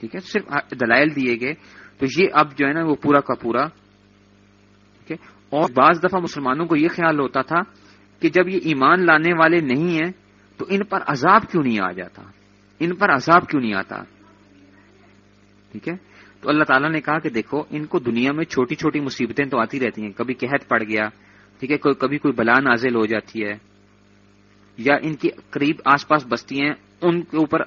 ٹھیک ہے؟ صرف دلائل دیے گئے۔ تو یہ اب جو ہے نا وہ پورا کا پورا، ٹھیک ہے؟ اور بعض دفعہ مسلمانوں کو یہ خیال ہوتا تھا کہ جب یہ ایمان لانے والے نہیں ہیں تو ان پر عذاب کیوں نہیں آ جاتا؟ ان پر عذاب کیوں نہیں آتا؟ ٹھیک ہے؟ تو اللہ تعالیٰ نے کہا کہ دیکھو، ان کو دنیا میں چھوٹی چھوٹی مصیبتیں تو آتی رہتی ہیں۔ کبھی قحط پڑ گیا، ٹھیک ہے؟ کبھی کوئی بلا نازل ہو جاتی ہے، یا ان کی قریب آس پاس بستی ہیں، ان کے اوپر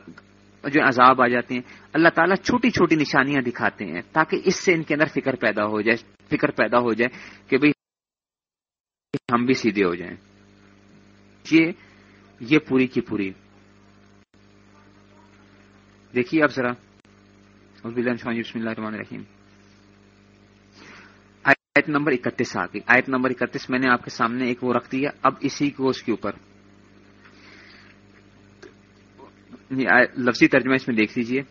جو عذاب آ جاتے ہیں، اللہ تعالیٰ چھوٹی چھوٹی نشانیاں دکھاتے ہیں تاکہ اس سے ان کے اندر فکر پیدا ہو جائے، فکر پیدا ہو جائے کہ بھئی ہم بھی سیدھے ہو جائیں۔ یہ یہ پوری کی پوری۔ دیکھیے اب ذرا۔ بسم اللہ الرحمن الرحیم۔ آیت نمبر اکتیس آ گئی آیت نمبر اکتیس میں نے آپ کے سامنے ایک وہ رکھ دیا، اب اسی کو اس کے اوپر۔ لفظی ترجمہ اس میں دیکھ لیجیے۔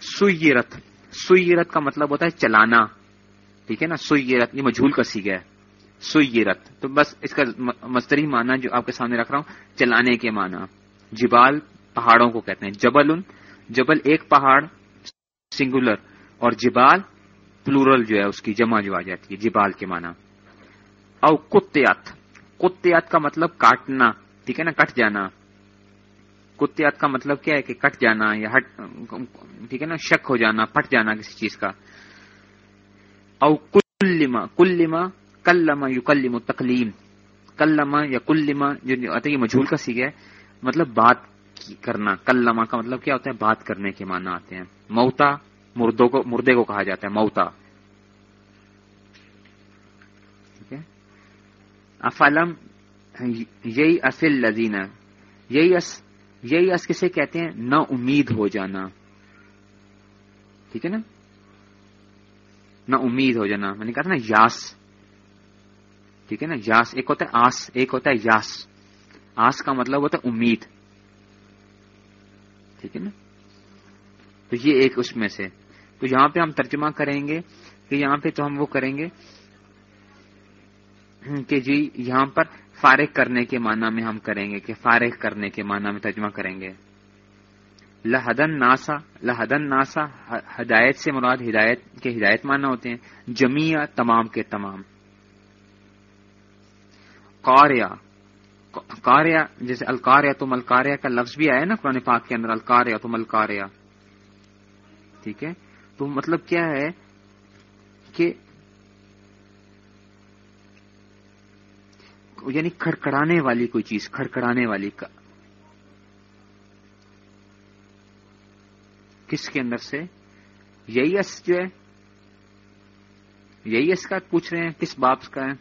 سوئی رت سوئی رت کا مطلب ہوتا ہے چلانا۔ ٹھیک ہے نا؟ سوئی رت یہ مجھول کا سی گیا سوئی تو بس اس کا مستری معنی جو آپ کے سامنے رکھ رہا ہوں، چلانے کے معنی۔ جبال پہاڑوں کو کہتے ہیں۔ جبل ان جبل ایک پہاڑ سنگولر اور جبال پلورل جو ہے، اس کی جمع جو آ جاتی ہے، جبال کے معنی۔ او کتیات کتیات کا مطلب کاٹنا۔ ٹھیک ہے نا؟ کٹ جانا۔ کتیات کا مطلب کیا ہے کہ کٹ جانا یا ہٹ، ٹھیک ہے نا، شک ہو جانا، پھٹ جانا کسی چیز کا۔ او کلما کلما کلما یو کلم تکلیم کلما یا کلما جو آتا ہے یہ مجھول کا سیکھ ہے مطلب بات کرنا۔ کلما کا مطلب کیا ہوتا ہے؟ بات کرنے کے معنی آتے ہیں۔ موتا مردوں کو، مردے کو کہا جاتا ہے، موتا۔ ٹھیک ہے۔ افلم یہی اصل لذین یہی یہی اس کسے کہتے ہیں، نا امید ہو جانا۔ ٹھیک ہے نا؟ نہ امید ہو جانا۔ میں نے کہا تھا نا یاس۔ ٹھیک ہے نا؟ یاس، ایک ہوتا ہے آس، ایک ہوتا ہے یاس۔ آس کا مطلب ہوتا ہے امید۔ ٹھیک ہے نا؟ تو یہ ایک اس میں سے۔ تو یہاں پہ ہم ترجمہ کریں گے کہ یہاں پہ تو ہم وہ کریں گے کہ جی یہاں پر فارغ کرنے کے معنی میں ہم کریں گے کہ فارغ کرنے کے معنی میں ترجمہ کریں گے۔ لہدن ناسا لہدن ناسا ہدایت سے مراد ہدایت کے ہدایت معنی ہوتے ہیں۔ جمیا تمام کے تمام۔ قاریا کاریا جیسے الکاریا تم الکاریا کا لفظ بھی آیا نا قرآن پاک کے اندر الکاریا تم الکاریا ٹھیک ہے؟ تو مطلب کیا ہے کہ یعنی کھڑکڑانے والی کوئی چیز کھڑکڑانے والی کا کس کے اندر سے؟ یہی اس جو ہے، یہی اس کا پوچھ رہے ہیں، کس باپ کا ہے؟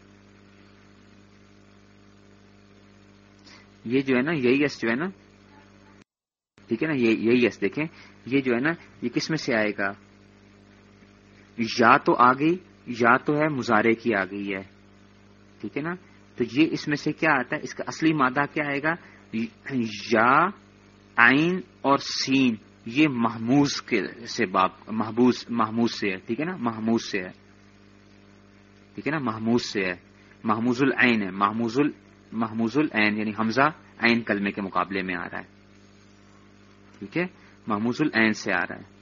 یہ جو ہے نا، یہی ایس جو ہے نا ٹھیک ہے نا یہی ایس دیکھیں، یہ جو ہے نا، یہ کس میں سے آئے گا؟ یا تو آ گئی، یا تو ہے مظاہرے کی آ گئی ہے۔ ٹھیک ہے نا؟ تو یہ اس میں سے کیا آتا ہے؟ اس کا اصلی مادہ کیا آئے گا؟ یا آئین اور سین۔ یہ محموز کے سے باب محبوز محموز سے ہے، ٹھیک ہے نا؟ محموز سے ہے۔ ٹھیک ہے نا؟ محموز سے ہے۔ محموز العین ہے۔ محموز ال محموز العین یعنی حمزہ عین کلمے کے مقابلے میں آ رہا ہے۔ ٹھیک ہے؟ محموز العین سے آ رہا ہے۔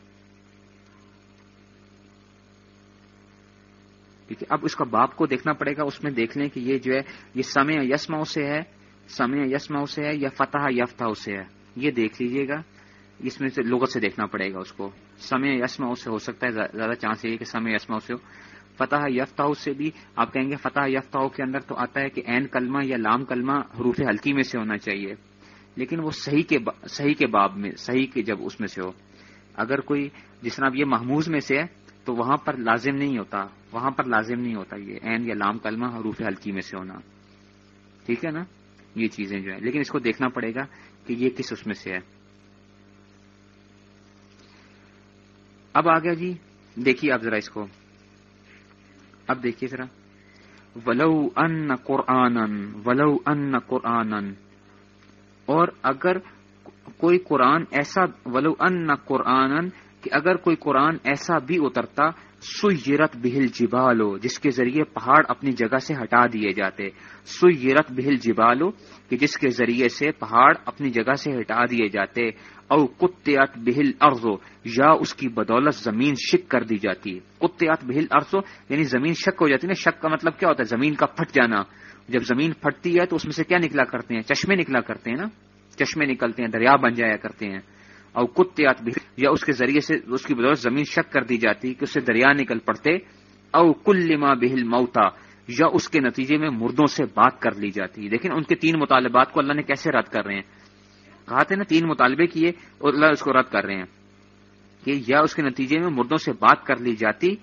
ٹھیک ہے. اب اس کا باپ کو دیکھنا پڑے گا، اس میں دیکھ لیں کہ یہ جو ہے، یہ سمے یسما سے ہے، سمے یسما سے ہے یا فتح یفتہ سے ہے. یہ دیکھ لیجیے گا. اس میں سے لغت سے دیکھنا پڑے گا اس کو. سمے یسما سے ہو سکتا ہے، زیادہ چانس یہ کہ سمے یسما سے ہو. فتح یفتہ سے بھی آپ کہیں گے فتح یفتہ کے اندر تو آتا ہے کہ این کلمہ یا لام کلمہ حروف ہلکی میں سے ہونا چاہیے. لیکن وہ صحیح کے صحیح کے باب میں، صحیح کے جب اس میں سے ہو. اگر کوئی، جس طرح یہ محموز میں سے ہے، تو وہاں پر لازم نہیں ہوتا. وہاں پر لازم نہیں ہوتا یہ این یا لام کلمہ حروف ہلکی میں سے ہونا۔ ٹھیک ہے نا؟ یہ چیزیں جو ہیں۔ لیکن اس کو دیکھنا پڑے گا کہ یہ کس اس میں سے ہے۔ اب آ گیا جی۔ دیکھیے آپ ذرا اس کو۔ اب دیکھیے ذرا۔ ولو ان قرآن ولو ان قرآن اور اگر کوئی قرآن ایسا، ولو ان قرآن کہ اگر کوئی قرآن ایسا بھی اترتا، سیرت بہل جبالو، جس کے ذریعے پہاڑ اپنی جگہ سے ہٹا دیے جاتے۔ سیرت بہل جبالو، کہ جس کے ذریعے سے پہاڑ اپنی جگہ سے ہٹا دیے جاتے۔ او کتیات بہل ارزو یا اس کی بدولت زمین شک کر دی جاتی۔ کتیات بہل ارزو یعنی زمین شک ہو جاتی نا، شک کا مطلب کیا ہوتا ہے؟ زمین کا پھٹ جانا۔ جب زمین پھٹتی ہے تو اس میں سے کیا نکلا کرتے ہیں؟ چشمے نکلا کرتے ہیں نا؟ چشمے نکلتے ہیں، دریا بن جایا کرتے ہیں۔ اور کتیات بھی، یا اس کے ذریعے سے، اس کی بدولت زمین شک کر دی جاتی کہ اس سے دریا نکل پڑتے، او کل ما بہل موتا، یا اس کے نتیجے میں مردوں سے بات کر لی جاتی۔ لیکن ان کے تین مطالبات کو اللہ نے کیسے رد کر رہے ہیں۔ کہا تھے نا، تین مطالبے کیے اور اللہ اس کو رد کر رہے ہیں کہ یا اس کے نتیجے میں مردوں سے بات کر لی جاتی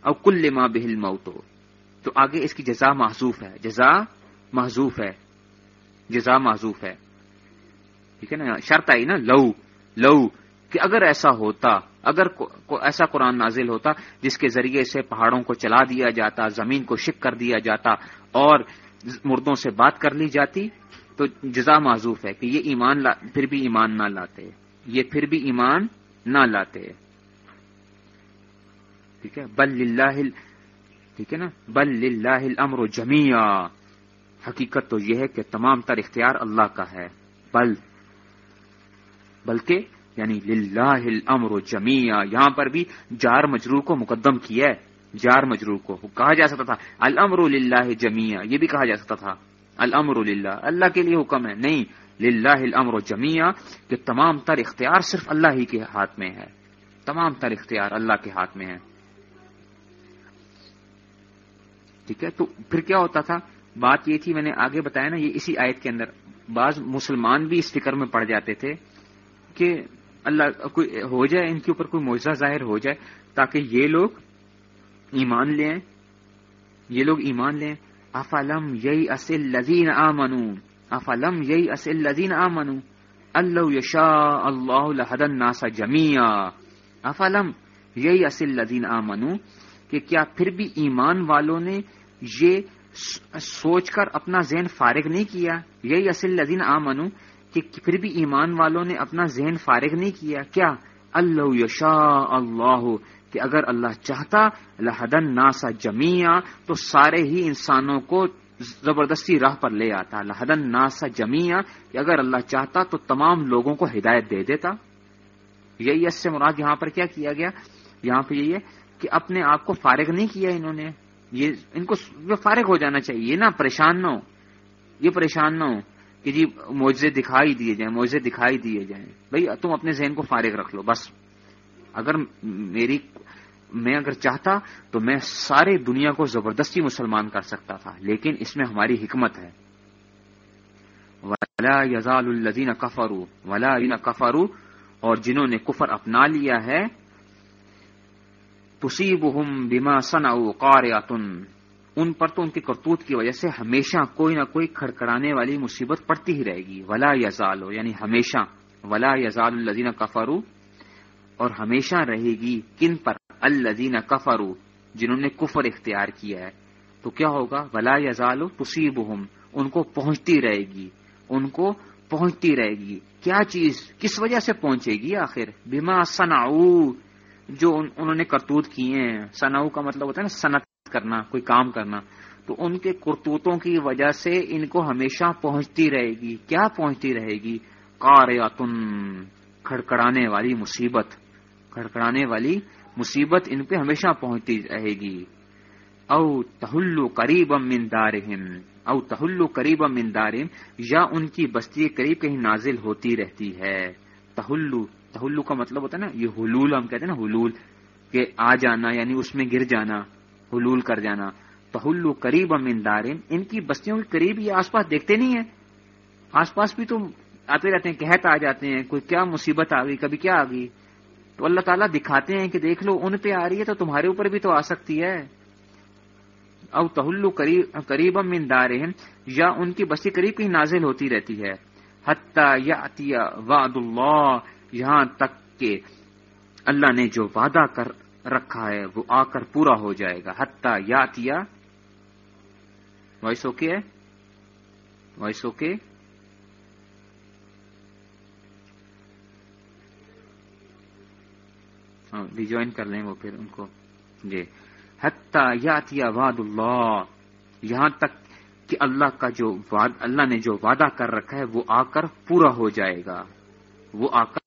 اور کل بہل موتو۔ تو آگے اس کی جزا محضوف ہے۔ جزا محضوف ہے۔ جزا محضوف ہے۔ ٹھیک ہے نا؟ شرط آئی نا، لو لو، کہ اگر ایسا ہوتا، اگر ایسا قرآن نازل ہوتا جس کے ذریعے سے پہاڑوں کو چلا دیا جاتا، زمین کو شک کر دیا جاتا اور مردوں سے بات کر لی جاتی، تو جزا معذوف ہے کہ یہ ایمان لا، پھر بھی ایمان نہ لاتے۔ یہ پھر بھی ایمان نہ لاتے۔ ٹھیک ہے؟ بل للہ ٹھیک ہے نا؟ بل للہ الامر جمیا حقیقت تو یہ ہے کہ تمام تر اختیار اللہ کا ہے۔ بل بلکہ یعنی للہ الامر جمیا یہاں پر بھی جار مجرور کو مقدم کیا ہے، جار مجرور کو، کہا جا سکتا تھا، الامر للہ جمیا یہ بھی کہا جا سکتا تھا، الامر للہ، اللہ کے لیے حکم ہے، نہیں، للہ الامر جمیا کہ تمام تر اختیار صرف اللہ ہی کے ہاتھ میں ہے، تمام تر اختیار اللہ کے ہاتھ میں ہے۔ ٹھیک ہے، تو پھر کیا ہوتا تھا، بات یہ تھی، میں نے آگے بتایا نا، یہ اسی آیت کے اندر، بعض مسلمان بھی اس فکر میں پڑ جاتے تھے کہ اللہ کوئی ہو جائے، ان کے اوپر کوئی معاوضہ ظاہر ہو جائے، تاکہ یہ لوگ ایمان لیں یہ لوگ ایمان لیں افلم یئی اصل لذین آ منو افلم یئی اصل لذین آ منو اللہ یشا اللہ الحدن ناسا جمیا افلم یئی اصل لذین آ منو کہ کیا پھر بھی ایمان والوں نے یہ سوچ کر اپنا ذہن فارغ نہیں کیا؟ یہی اصل لذین آ منو کہ پھر بھی ایمان والوں نے اپنا ذہن فارغ نہیں کیا۔ کیا؟ اللہ یشا اللہ، کہ اگر اللہ چاہتا لہدن ناسا جمیا تو سارے ہی انسانوں کو زبردستی راہ پر لے آتا۔ لہدن ناسا جمیا کہ اگر اللہ چاہتا تو تمام لوگوں کو ہدایت دے دیتا۔ یہی اس سے مراد یہاں پر کیا کیا گیا؟ یہاں پہ یہی ہے کہ اپنے آپ کو فارغ نہیں کیا انہوں نے۔ یہ ان کو فارغ ہو جانا چاہیے نا پریشان نہ ہو۔ یہ پریشان نہ ہو۔ کہ جی معجزے دکھائی دیے جائیں، معجزے دکھائی دیے جائیں۔ بھائی، تم اپنے ذہن کو فارغ رکھ لو، بس۔ اگر میری، میں اگر چاہتا تو میں سارے دنیا کو زبردستی مسلمان کر سکتا تھا، لیکن اس میں ہماری حکمت ہے۔ ولا یزال الزین کفرو ولا کفرو اور جنہوں نے کفر اپنا لیا ہے تصیبہم بما صنعوا قاریاتن ان پر تو ان کی کرتوت کی وجہ سے ہمیشہ کوئی نہ کوئی کھڑکڑانے والی مصیبت پڑتی ہی رہے گی۔ ولا یزال یعنی ہمیشہ۔ ولا یزال الزین کفرو اور ہمیشہ رہے گی کن پر؟ الزین کفرو جنہوں نے کفر اختیار کیا ہے۔ تو کیا ہوگا؟ ولا یزال تصیبہم ان کو پہنچتی رہے گی۔ ان کو پہنچتی رہے گی۔ کیا چیز کس وجہ سے پہنچے گی آخر؟ بما صنعو جو انہوں نے کرتوت کیے ہیں۔ سناؤ کا مطلب ہوتا ہے نا، صنعت۔ کرنا، کوئی کام کرنا، تو ان کے کرتوتوں کی وجہ سے ان کو ہمیشہ پہنچتی رہے گی۔ کیا پہنچتی رہے گی؟ قاریاتن کھڑکڑانے والی مصیبت۔ کھڑکڑانے والی مصیبت ان پہ ہمیشہ پہنچتی رہے گی۔ او تہلو قریب من دارہم، او تہلو قریب من دارہم، یا ان کی بستی قریب کہیں نازل ہوتی رہتی ہے۔ تہلو تہلو کا مطلب ہوتا ہے نا، یہ حلول ہم کہتے ہیں نا، حلول، کہ آ جانا یعنی اس میں گر جانا۔ حلول کر جانا۔ تہلو قریب من دارہم ان کی بستیوں کے قریب یہ آس پاس دیکھتے نہیں ہیں۔ آس پاس بھی تو آتے رہتے ہیں کہت آ جاتے ہیں، کوئی کیا مصیبت آ گئی، کبھی کیا آ گئی۔ تو اللہ تعالیٰ دکھاتے ہیں کہ دیکھ لو، ان پہ آ رہی ہے تو تمہارے اوپر بھی تو آ سکتی ہے۔ او تہلو قریب من دارہم یا ان کی بستی قریب کی نازل ہوتی رہتی ہے۔ حتی وعد اللہ یہاں تک کہ اللہ نے جو وعدہ کر رکھا ہے، وہ آ کر پورا ہو جائے گا۔ حتیٰ یا وائس اوکے ہے؟ Voice okay? ہاں، ریجوائن کر لیں وہ پھر ان کو۔ جی۔ حتیٰ یا وعد اللہ۔ یہاں تک کہ اللہ کا جو وعد، اللہ نے جو وعدہ کر رکھا ہے، وہ آ کر پورا ہو جائے گا۔ وہ آ کر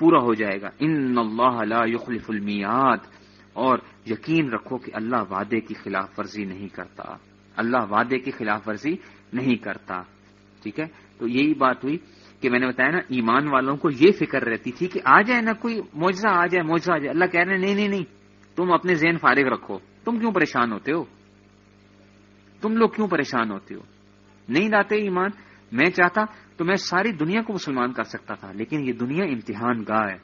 پورا ہو جائے گا۔ ان اللہ لا یخلف المیاد اور یقین رکھو کہ اللہ وعدے کی خلاف ورزی نہیں کرتا۔ اللہ وعدے کی خلاف ورزی نہیں کرتا۔ ٹھیک ہے؟ تو یہی بات ہوئی کہ میں نے بتایا نا، ایمان والوں کو یہ فکر رہتی تھی کہ آ جائے نا، کوئی معجزہ، آ جائے، معجزہ، آ جائے۔ اللہ کہہ رہے ہیں، نہیں نہیں نہیں۔ تم اپنے ذہن فارغ رکھو۔ تم کیوں پریشان ہوتے ہو؟ تم لوگ کیوں پریشان ہوتے ہو؟ نہیں لاتے ایمان؟ میں چاہتا تو میں ساری دنیا کو مسلمان کر سکتا تھا، لیکن یہ دنیا امتحان گاہ ہے،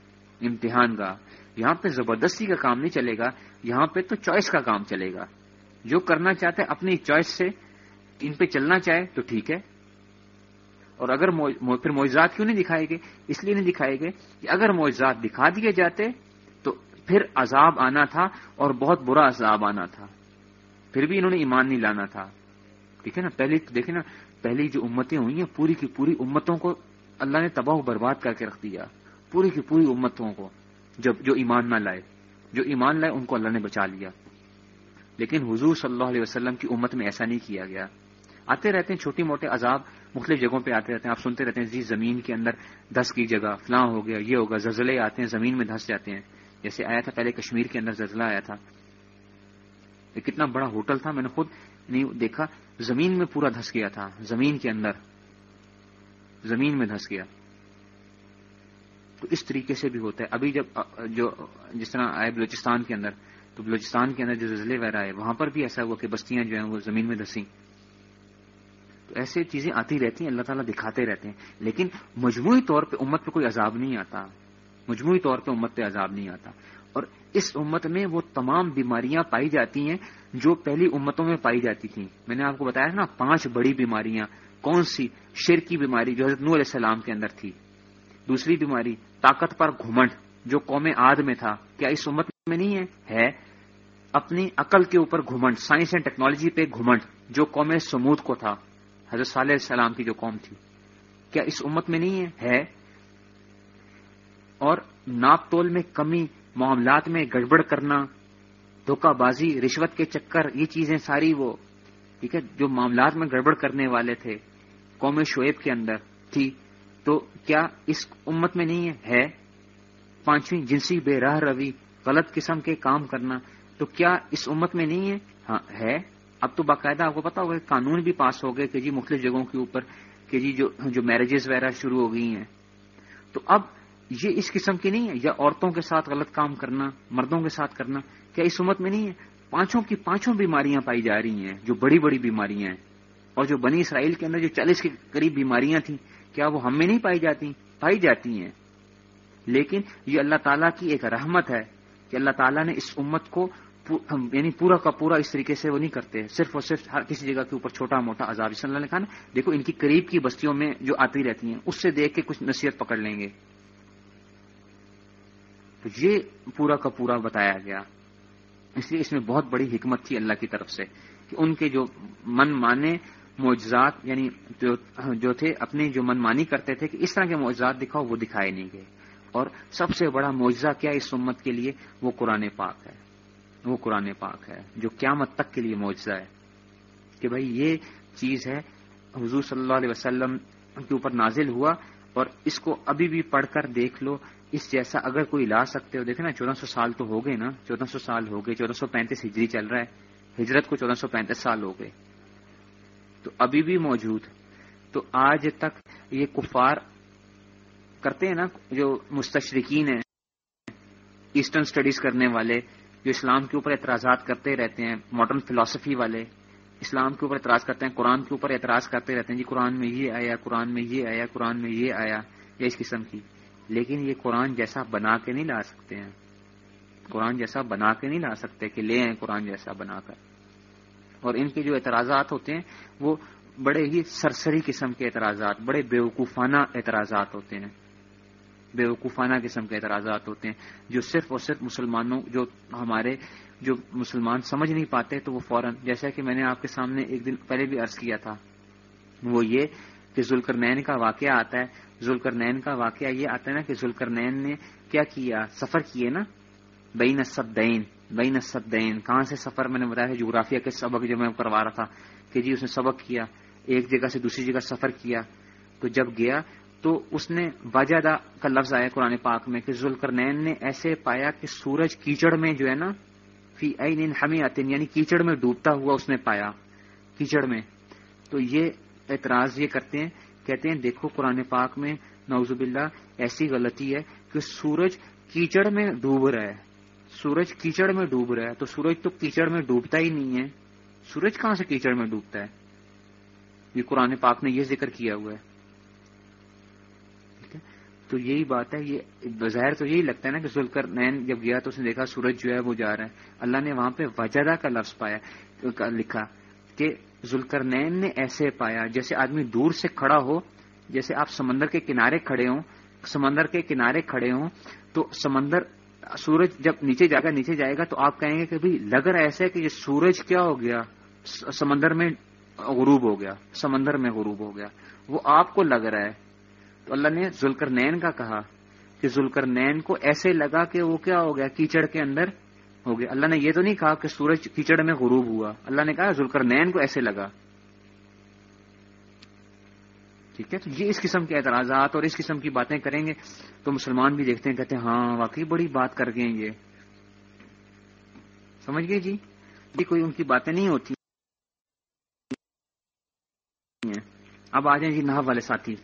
امتحان گاہ۔ یہاں پہ زبردستی کا کام نہیں چلے گا، یہاں پہ تو چوائس کا کام چلے گا۔ جو کرنا چاہتے ہیں اپنی چوائس سے ان پہ چلنا چاہے تو ٹھیک ہے۔ اور اگر پھر معجزات کیوں نہیں دکھائے گے اس لیے نہیں دکھائے گے کہ اگر معجزات دکھا دیے جاتے تو پھر عذاب آنا تھا اور بہت برا عذاب آنا تھا۔ پھر بھی انہوں نے ایمان نہیں لانا تھا۔ ٹھیک ہے نا، پہلے دیکھیں نا پہلی جو امتیں ہوئی ہیں، پوری کی پوری امتوں کو اللہ نے تباہ و برباد کر کے رکھ دیا۔ پوری کی پوری امتوں کو جب جو ایمان نہ لائے، جو ایمان لائے، ان کو اللہ نے بچا لیا۔ لیکن حضور صلی اللہ علیہ وسلم کی امت میں ایسا نہیں کیا گیا۔ آتے رہتے ہیں چھوٹی موٹے عذاب مختلف جگہوں پہ آتے رہتے ہیں۔ آپ سنتے رہتے ہیں جی زمین کے اندر دھس کی جگہ، فلاں ہو گیا، یہ ہوگا زلزلے آتے ہیں، زمین میں دھس جاتے ہیں۔ جیسے آیا تھا، پہلے کشمیر کے اندر زلزلہ آیا تھا۔ یہ کتنا بڑا ہوٹل تھا، میں نے خود نہیں دیکھا۔ زمین میں پورا دھس گیا تھا، زمین کے اندر۔ زمین میں دھس گیا۔ تو اس طریقے سے بھی ہوتا ہے۔ ابھی جب، جو جس طرح آئے بلوچستان کے اندر، تو بلوچستان کے اندر جو زلزلے وغیرہ آئے، وہاں پر بھی ایسا ہوا کہ بستیاں جو ہیں وہ زمین میں دھسیں۔ تو ایسے چیزیں آتی رہتی ہیں، اللہ تعالیٰ دکھاتے رہتے ہیں۔ لیکن مجموعی طور پہ امت پہ کوئی عذاب نہیں آتا۔ مجموعی طور پہ امت پہ عذاب نہیں آتا۔ اور اس امت میں وہ تمام بیماریاں پائی جاتی ہیں جو پہلی امتوں میں پائی جاتی تھیں۔ میں نے آپ کو بتایا نا، پانچ بڑی بیماریاں۔ کون سی؟ شیر کی بیماری جو حضرت نور علیہ السلام کے اندر تھی۔ دوسری بیماری، طاقت پر گھمنڈ، جو قوم آد میں تھا۔ کیا اس امت میں نہیں ہے؟ ہے۔ اپنی عقل کے اوپر گھمنڈ، سائنس اینڈ ٹیکنالوجی پہ گھمنڈ، جو قوم سمود کو تھا۔ حضرت صالح علیہ السلام کی جو قوم تھی۔ کیا اس امت میں نہیں ہے؟ ہے۔ اور ناپ تول میں کمی معاملات میں گڑبڑ کرنا، دھوکہ بازی، رشوت کے چکر، یہ چیزیں ساری وہ، ٹھیک ہے، جو معاملات میں گڑبڑ کرنے والے تھے قوم شعیب کے اندر، تھی۔ تو کیا اس امت میں نہیں ہے؟ پانچویں جنسی بے راہ روی، غلط قسم کے کام کرنا۔ تو کیا اس امت میں نہیں ہے؟ ہاں ہے۔ اب تو باقاعدہ آپ کو پتا ہوگا، قانون بھی پاس ہو گئے کہ جی مختلف جگہوں کے اوپر، کہ جی جو جو میرجز وغیرہ شروع ہو گئی ہیں۔ تو اب یہ اس قسم کی نہیں ہے، یا عورتوں کے ساتھ غلط کام کرنا، مردوں کے ساتھ کرنا، کیا اس امت میں نہیں ہے؟ پانچوں کی پانچوں بیماریاں پائی جا رہی ہیں، جو بڑی بڑی بیماریاں ہیں۔ اور جو بنی اسرائیل کے اندر جو چالیس کے قریب بیماریاں تھیں، کیا وہ ہم میں نہیں پائی جاتی؟ پائی جاتی ہیں۔ لیکن یہ اللہ تعالیٰ کی ایک رحمت ہے کہ اللہ تعالیٰ نے اس امت کو یعنی پورا کا پورا اس طریقے سے وہ نہیں کرتے۔ صرف اور صرف ہر کسی جگہ کے اوپر چھوٹا موٹا عذاب۔ صلی اللہ نے کہا نا، دیکھو ان کی قریب کی بستیوں میں جو آتی رہتی ہیں، اس سے دیکھ کے کچھ نصیحت پکڑ لیں گے۔ تو یہ پورا کا پورا بتایا گیا۔ اس لیے اس میں بہت بڑی حکمت تھی اللہ کی طرف سے کہ ان کے جو من مانے معجزات یعنی جو تھے اپنی جو من مانی کرتے تھے کہ اس طرح کے معجزات دکھاؤ، وہ دکھائے نہیں گئے۔ اور سب سے بڑا معجزہ کیا اس امت کے لیے؟ وہ قرآن پاک ہے۔ وہ قرآن پاک ہے، جو قیامت تک کے لیے معجزہ ہے۔ کہ بھائی، یہ چیز ہے، حضور صلی اللہ علیہ وسلم کے اوپر نازل ہوا اور اس کو ابھی بھی پڑھ کر دیکھ لو۔ اس جیسا اگر کوئی لا سکتے ہو دیکھے نا، چودہ سو سال تو ہو گئے نا۔ چودہ سو سال ہو گئے، چودہ سو پینتیس ہجری چل رہا ہے۔ ہجرت کو چودہ سو پینتیس سال ہو گئے۔ تو ابھی بھی موجود۔ تو آج تک یہ کفار کرتے ہیں نا، جو مستشرقین ہیں ایسٹرن اسٹڈیز کرنے والے، جو اسلام کے اوپر اعتراضات کرتے رہتے ہیں ماڈرن فلاسفی والے۔ اسلام کے اوپر اعتراض کرتے ہیں، قرآن کے اوپر اعتراض کرتے رہتے ہیں جی قرآن میں یہ آیا، قرآن میں یہ آیا، قرآن میں یہ آیا، یا اس قسم کی۔ لیکن یہ قرآن جیسا بنا کے نہیں لا سکتے ہیں۔ قرآن جیسا بنا کے نہیں لا سکتے کہ لے آئیں قرآن جیسا بنا کر۔ اور ان کے جو اعتراضات ہوتے ہیں، وہ بڑے ہی سرسری قسم کے اعتراضات، بڑے بیوقوفانہ اعتراضات ہوتے ہیں۔ بیوقوفانہ قسم کے اعتراضات ہوتے ہیں، جو صرف اور صرف مسلمانوں، جو ہمارے، جو مسلمان سمجھ نہیں پاتے تو وہ فوراً، جیسا کہ میں نے آپ کے سامنے ایک دن پہلے بھی عرض کیا تھا، وہ یہ کہ ذوالکر نین کا واقعہ آتا ہے ذوالکر نین کا واقعہ یہ آتا ہے نا کہ ذوالکر نین نے کیا کیا؟ سفر کیے نا؟ بین الصدین بین الصدین کہاں سے سفر؟ میں نے بتایا جغرافیہ کے سبق جو میں کروا رہا تھا کہ جی اس نے سبق کیا، ایک جگہ سے دوسری جگہ سفر کیا۔ تو جب گیا تو اس نے واجدہ کا لفظ آیا قرآن پاک میں کہ ذوالکرنین نے ایسے پایا کہ سورج کیچڑ میں جو ہے نا، فی عین حمیاتن یعنی کیچڑ میں ڈوبتا ہوا اس نے پایا، کیچڑ میں۔ تو یہ اعتراض یہ کرتے ہیں، کہتے ہیں، دیکھو قرآن پاک میں نوزب اللہ ایسی غلطی ہے کہ سورج کیچڑ میں ڈوب رہا ہے۔ سورج کیچڑ میں ڈوب رہا ہے، تو سورج تو کیچڑ میں ڈوبتا ہی نہیں ہے۔ سورج کہاں سے کیچڑ میں ڈوبتا ہے؟ یہ قرآن پاک نے یہ ذکر کیا ہوا ہے۔ تو یہی بات ہے، یہ بظاہر تو یہی لگتا ہے نا کہ ذوالکر نین جب گیا تو اس نے دیکھا سورج جو ہے وہ جا رہا ہے۔ اللہ نے وہاں پہ وجدہ کا لفظ پایا لکھا کہ ذوالکر نے ایسے پایا جیسے آدمی دور سے کھڑا ہو، جیسے آپ سمندر کے کنارے کھڑے ہوں، سمندر کے کنارے کھڑے ہوں، تو سمندر، سورج جب نیچے جائے گا، نیچے جائے گا، تو آپ کہیں گے کہ بھائی لگ رہا ایسا ہے کہ یہ سورج کیا ہو گیا؟ سمندر میں غروب ہو گیا، سمندر میں غروب ہو گیا، وہ آپ کو لگ رہا ہے۔ تو اللہ نے ذوالکر نین کا کہا کہ ذوالکر نین کو ایسے لگا کہ وہ کیا ہو گیا، کیچڑ کے اندر ہو گیا اللہ نے یہ تو نہیں کہا کہ سورج کیچڑ میں غروب ہوا۔ اللہ نے کہا ذوالکر نین کو ایسے لگا۔ ٹھیک ہے؟ تو یہ اس قسم کے اعتراضات اور اس قسم کی باتیں کریں گے تو مسلمان بھی دیکھتے ہیں، کہتے ہیں ہاں واقعی بڑی بات کر گئے یہ۔ سمجھ گئے جی؟ یہ کوئی ان کی باتیں نہیں ہوتی اب آ جائیں جی نہ والے ساتھی۔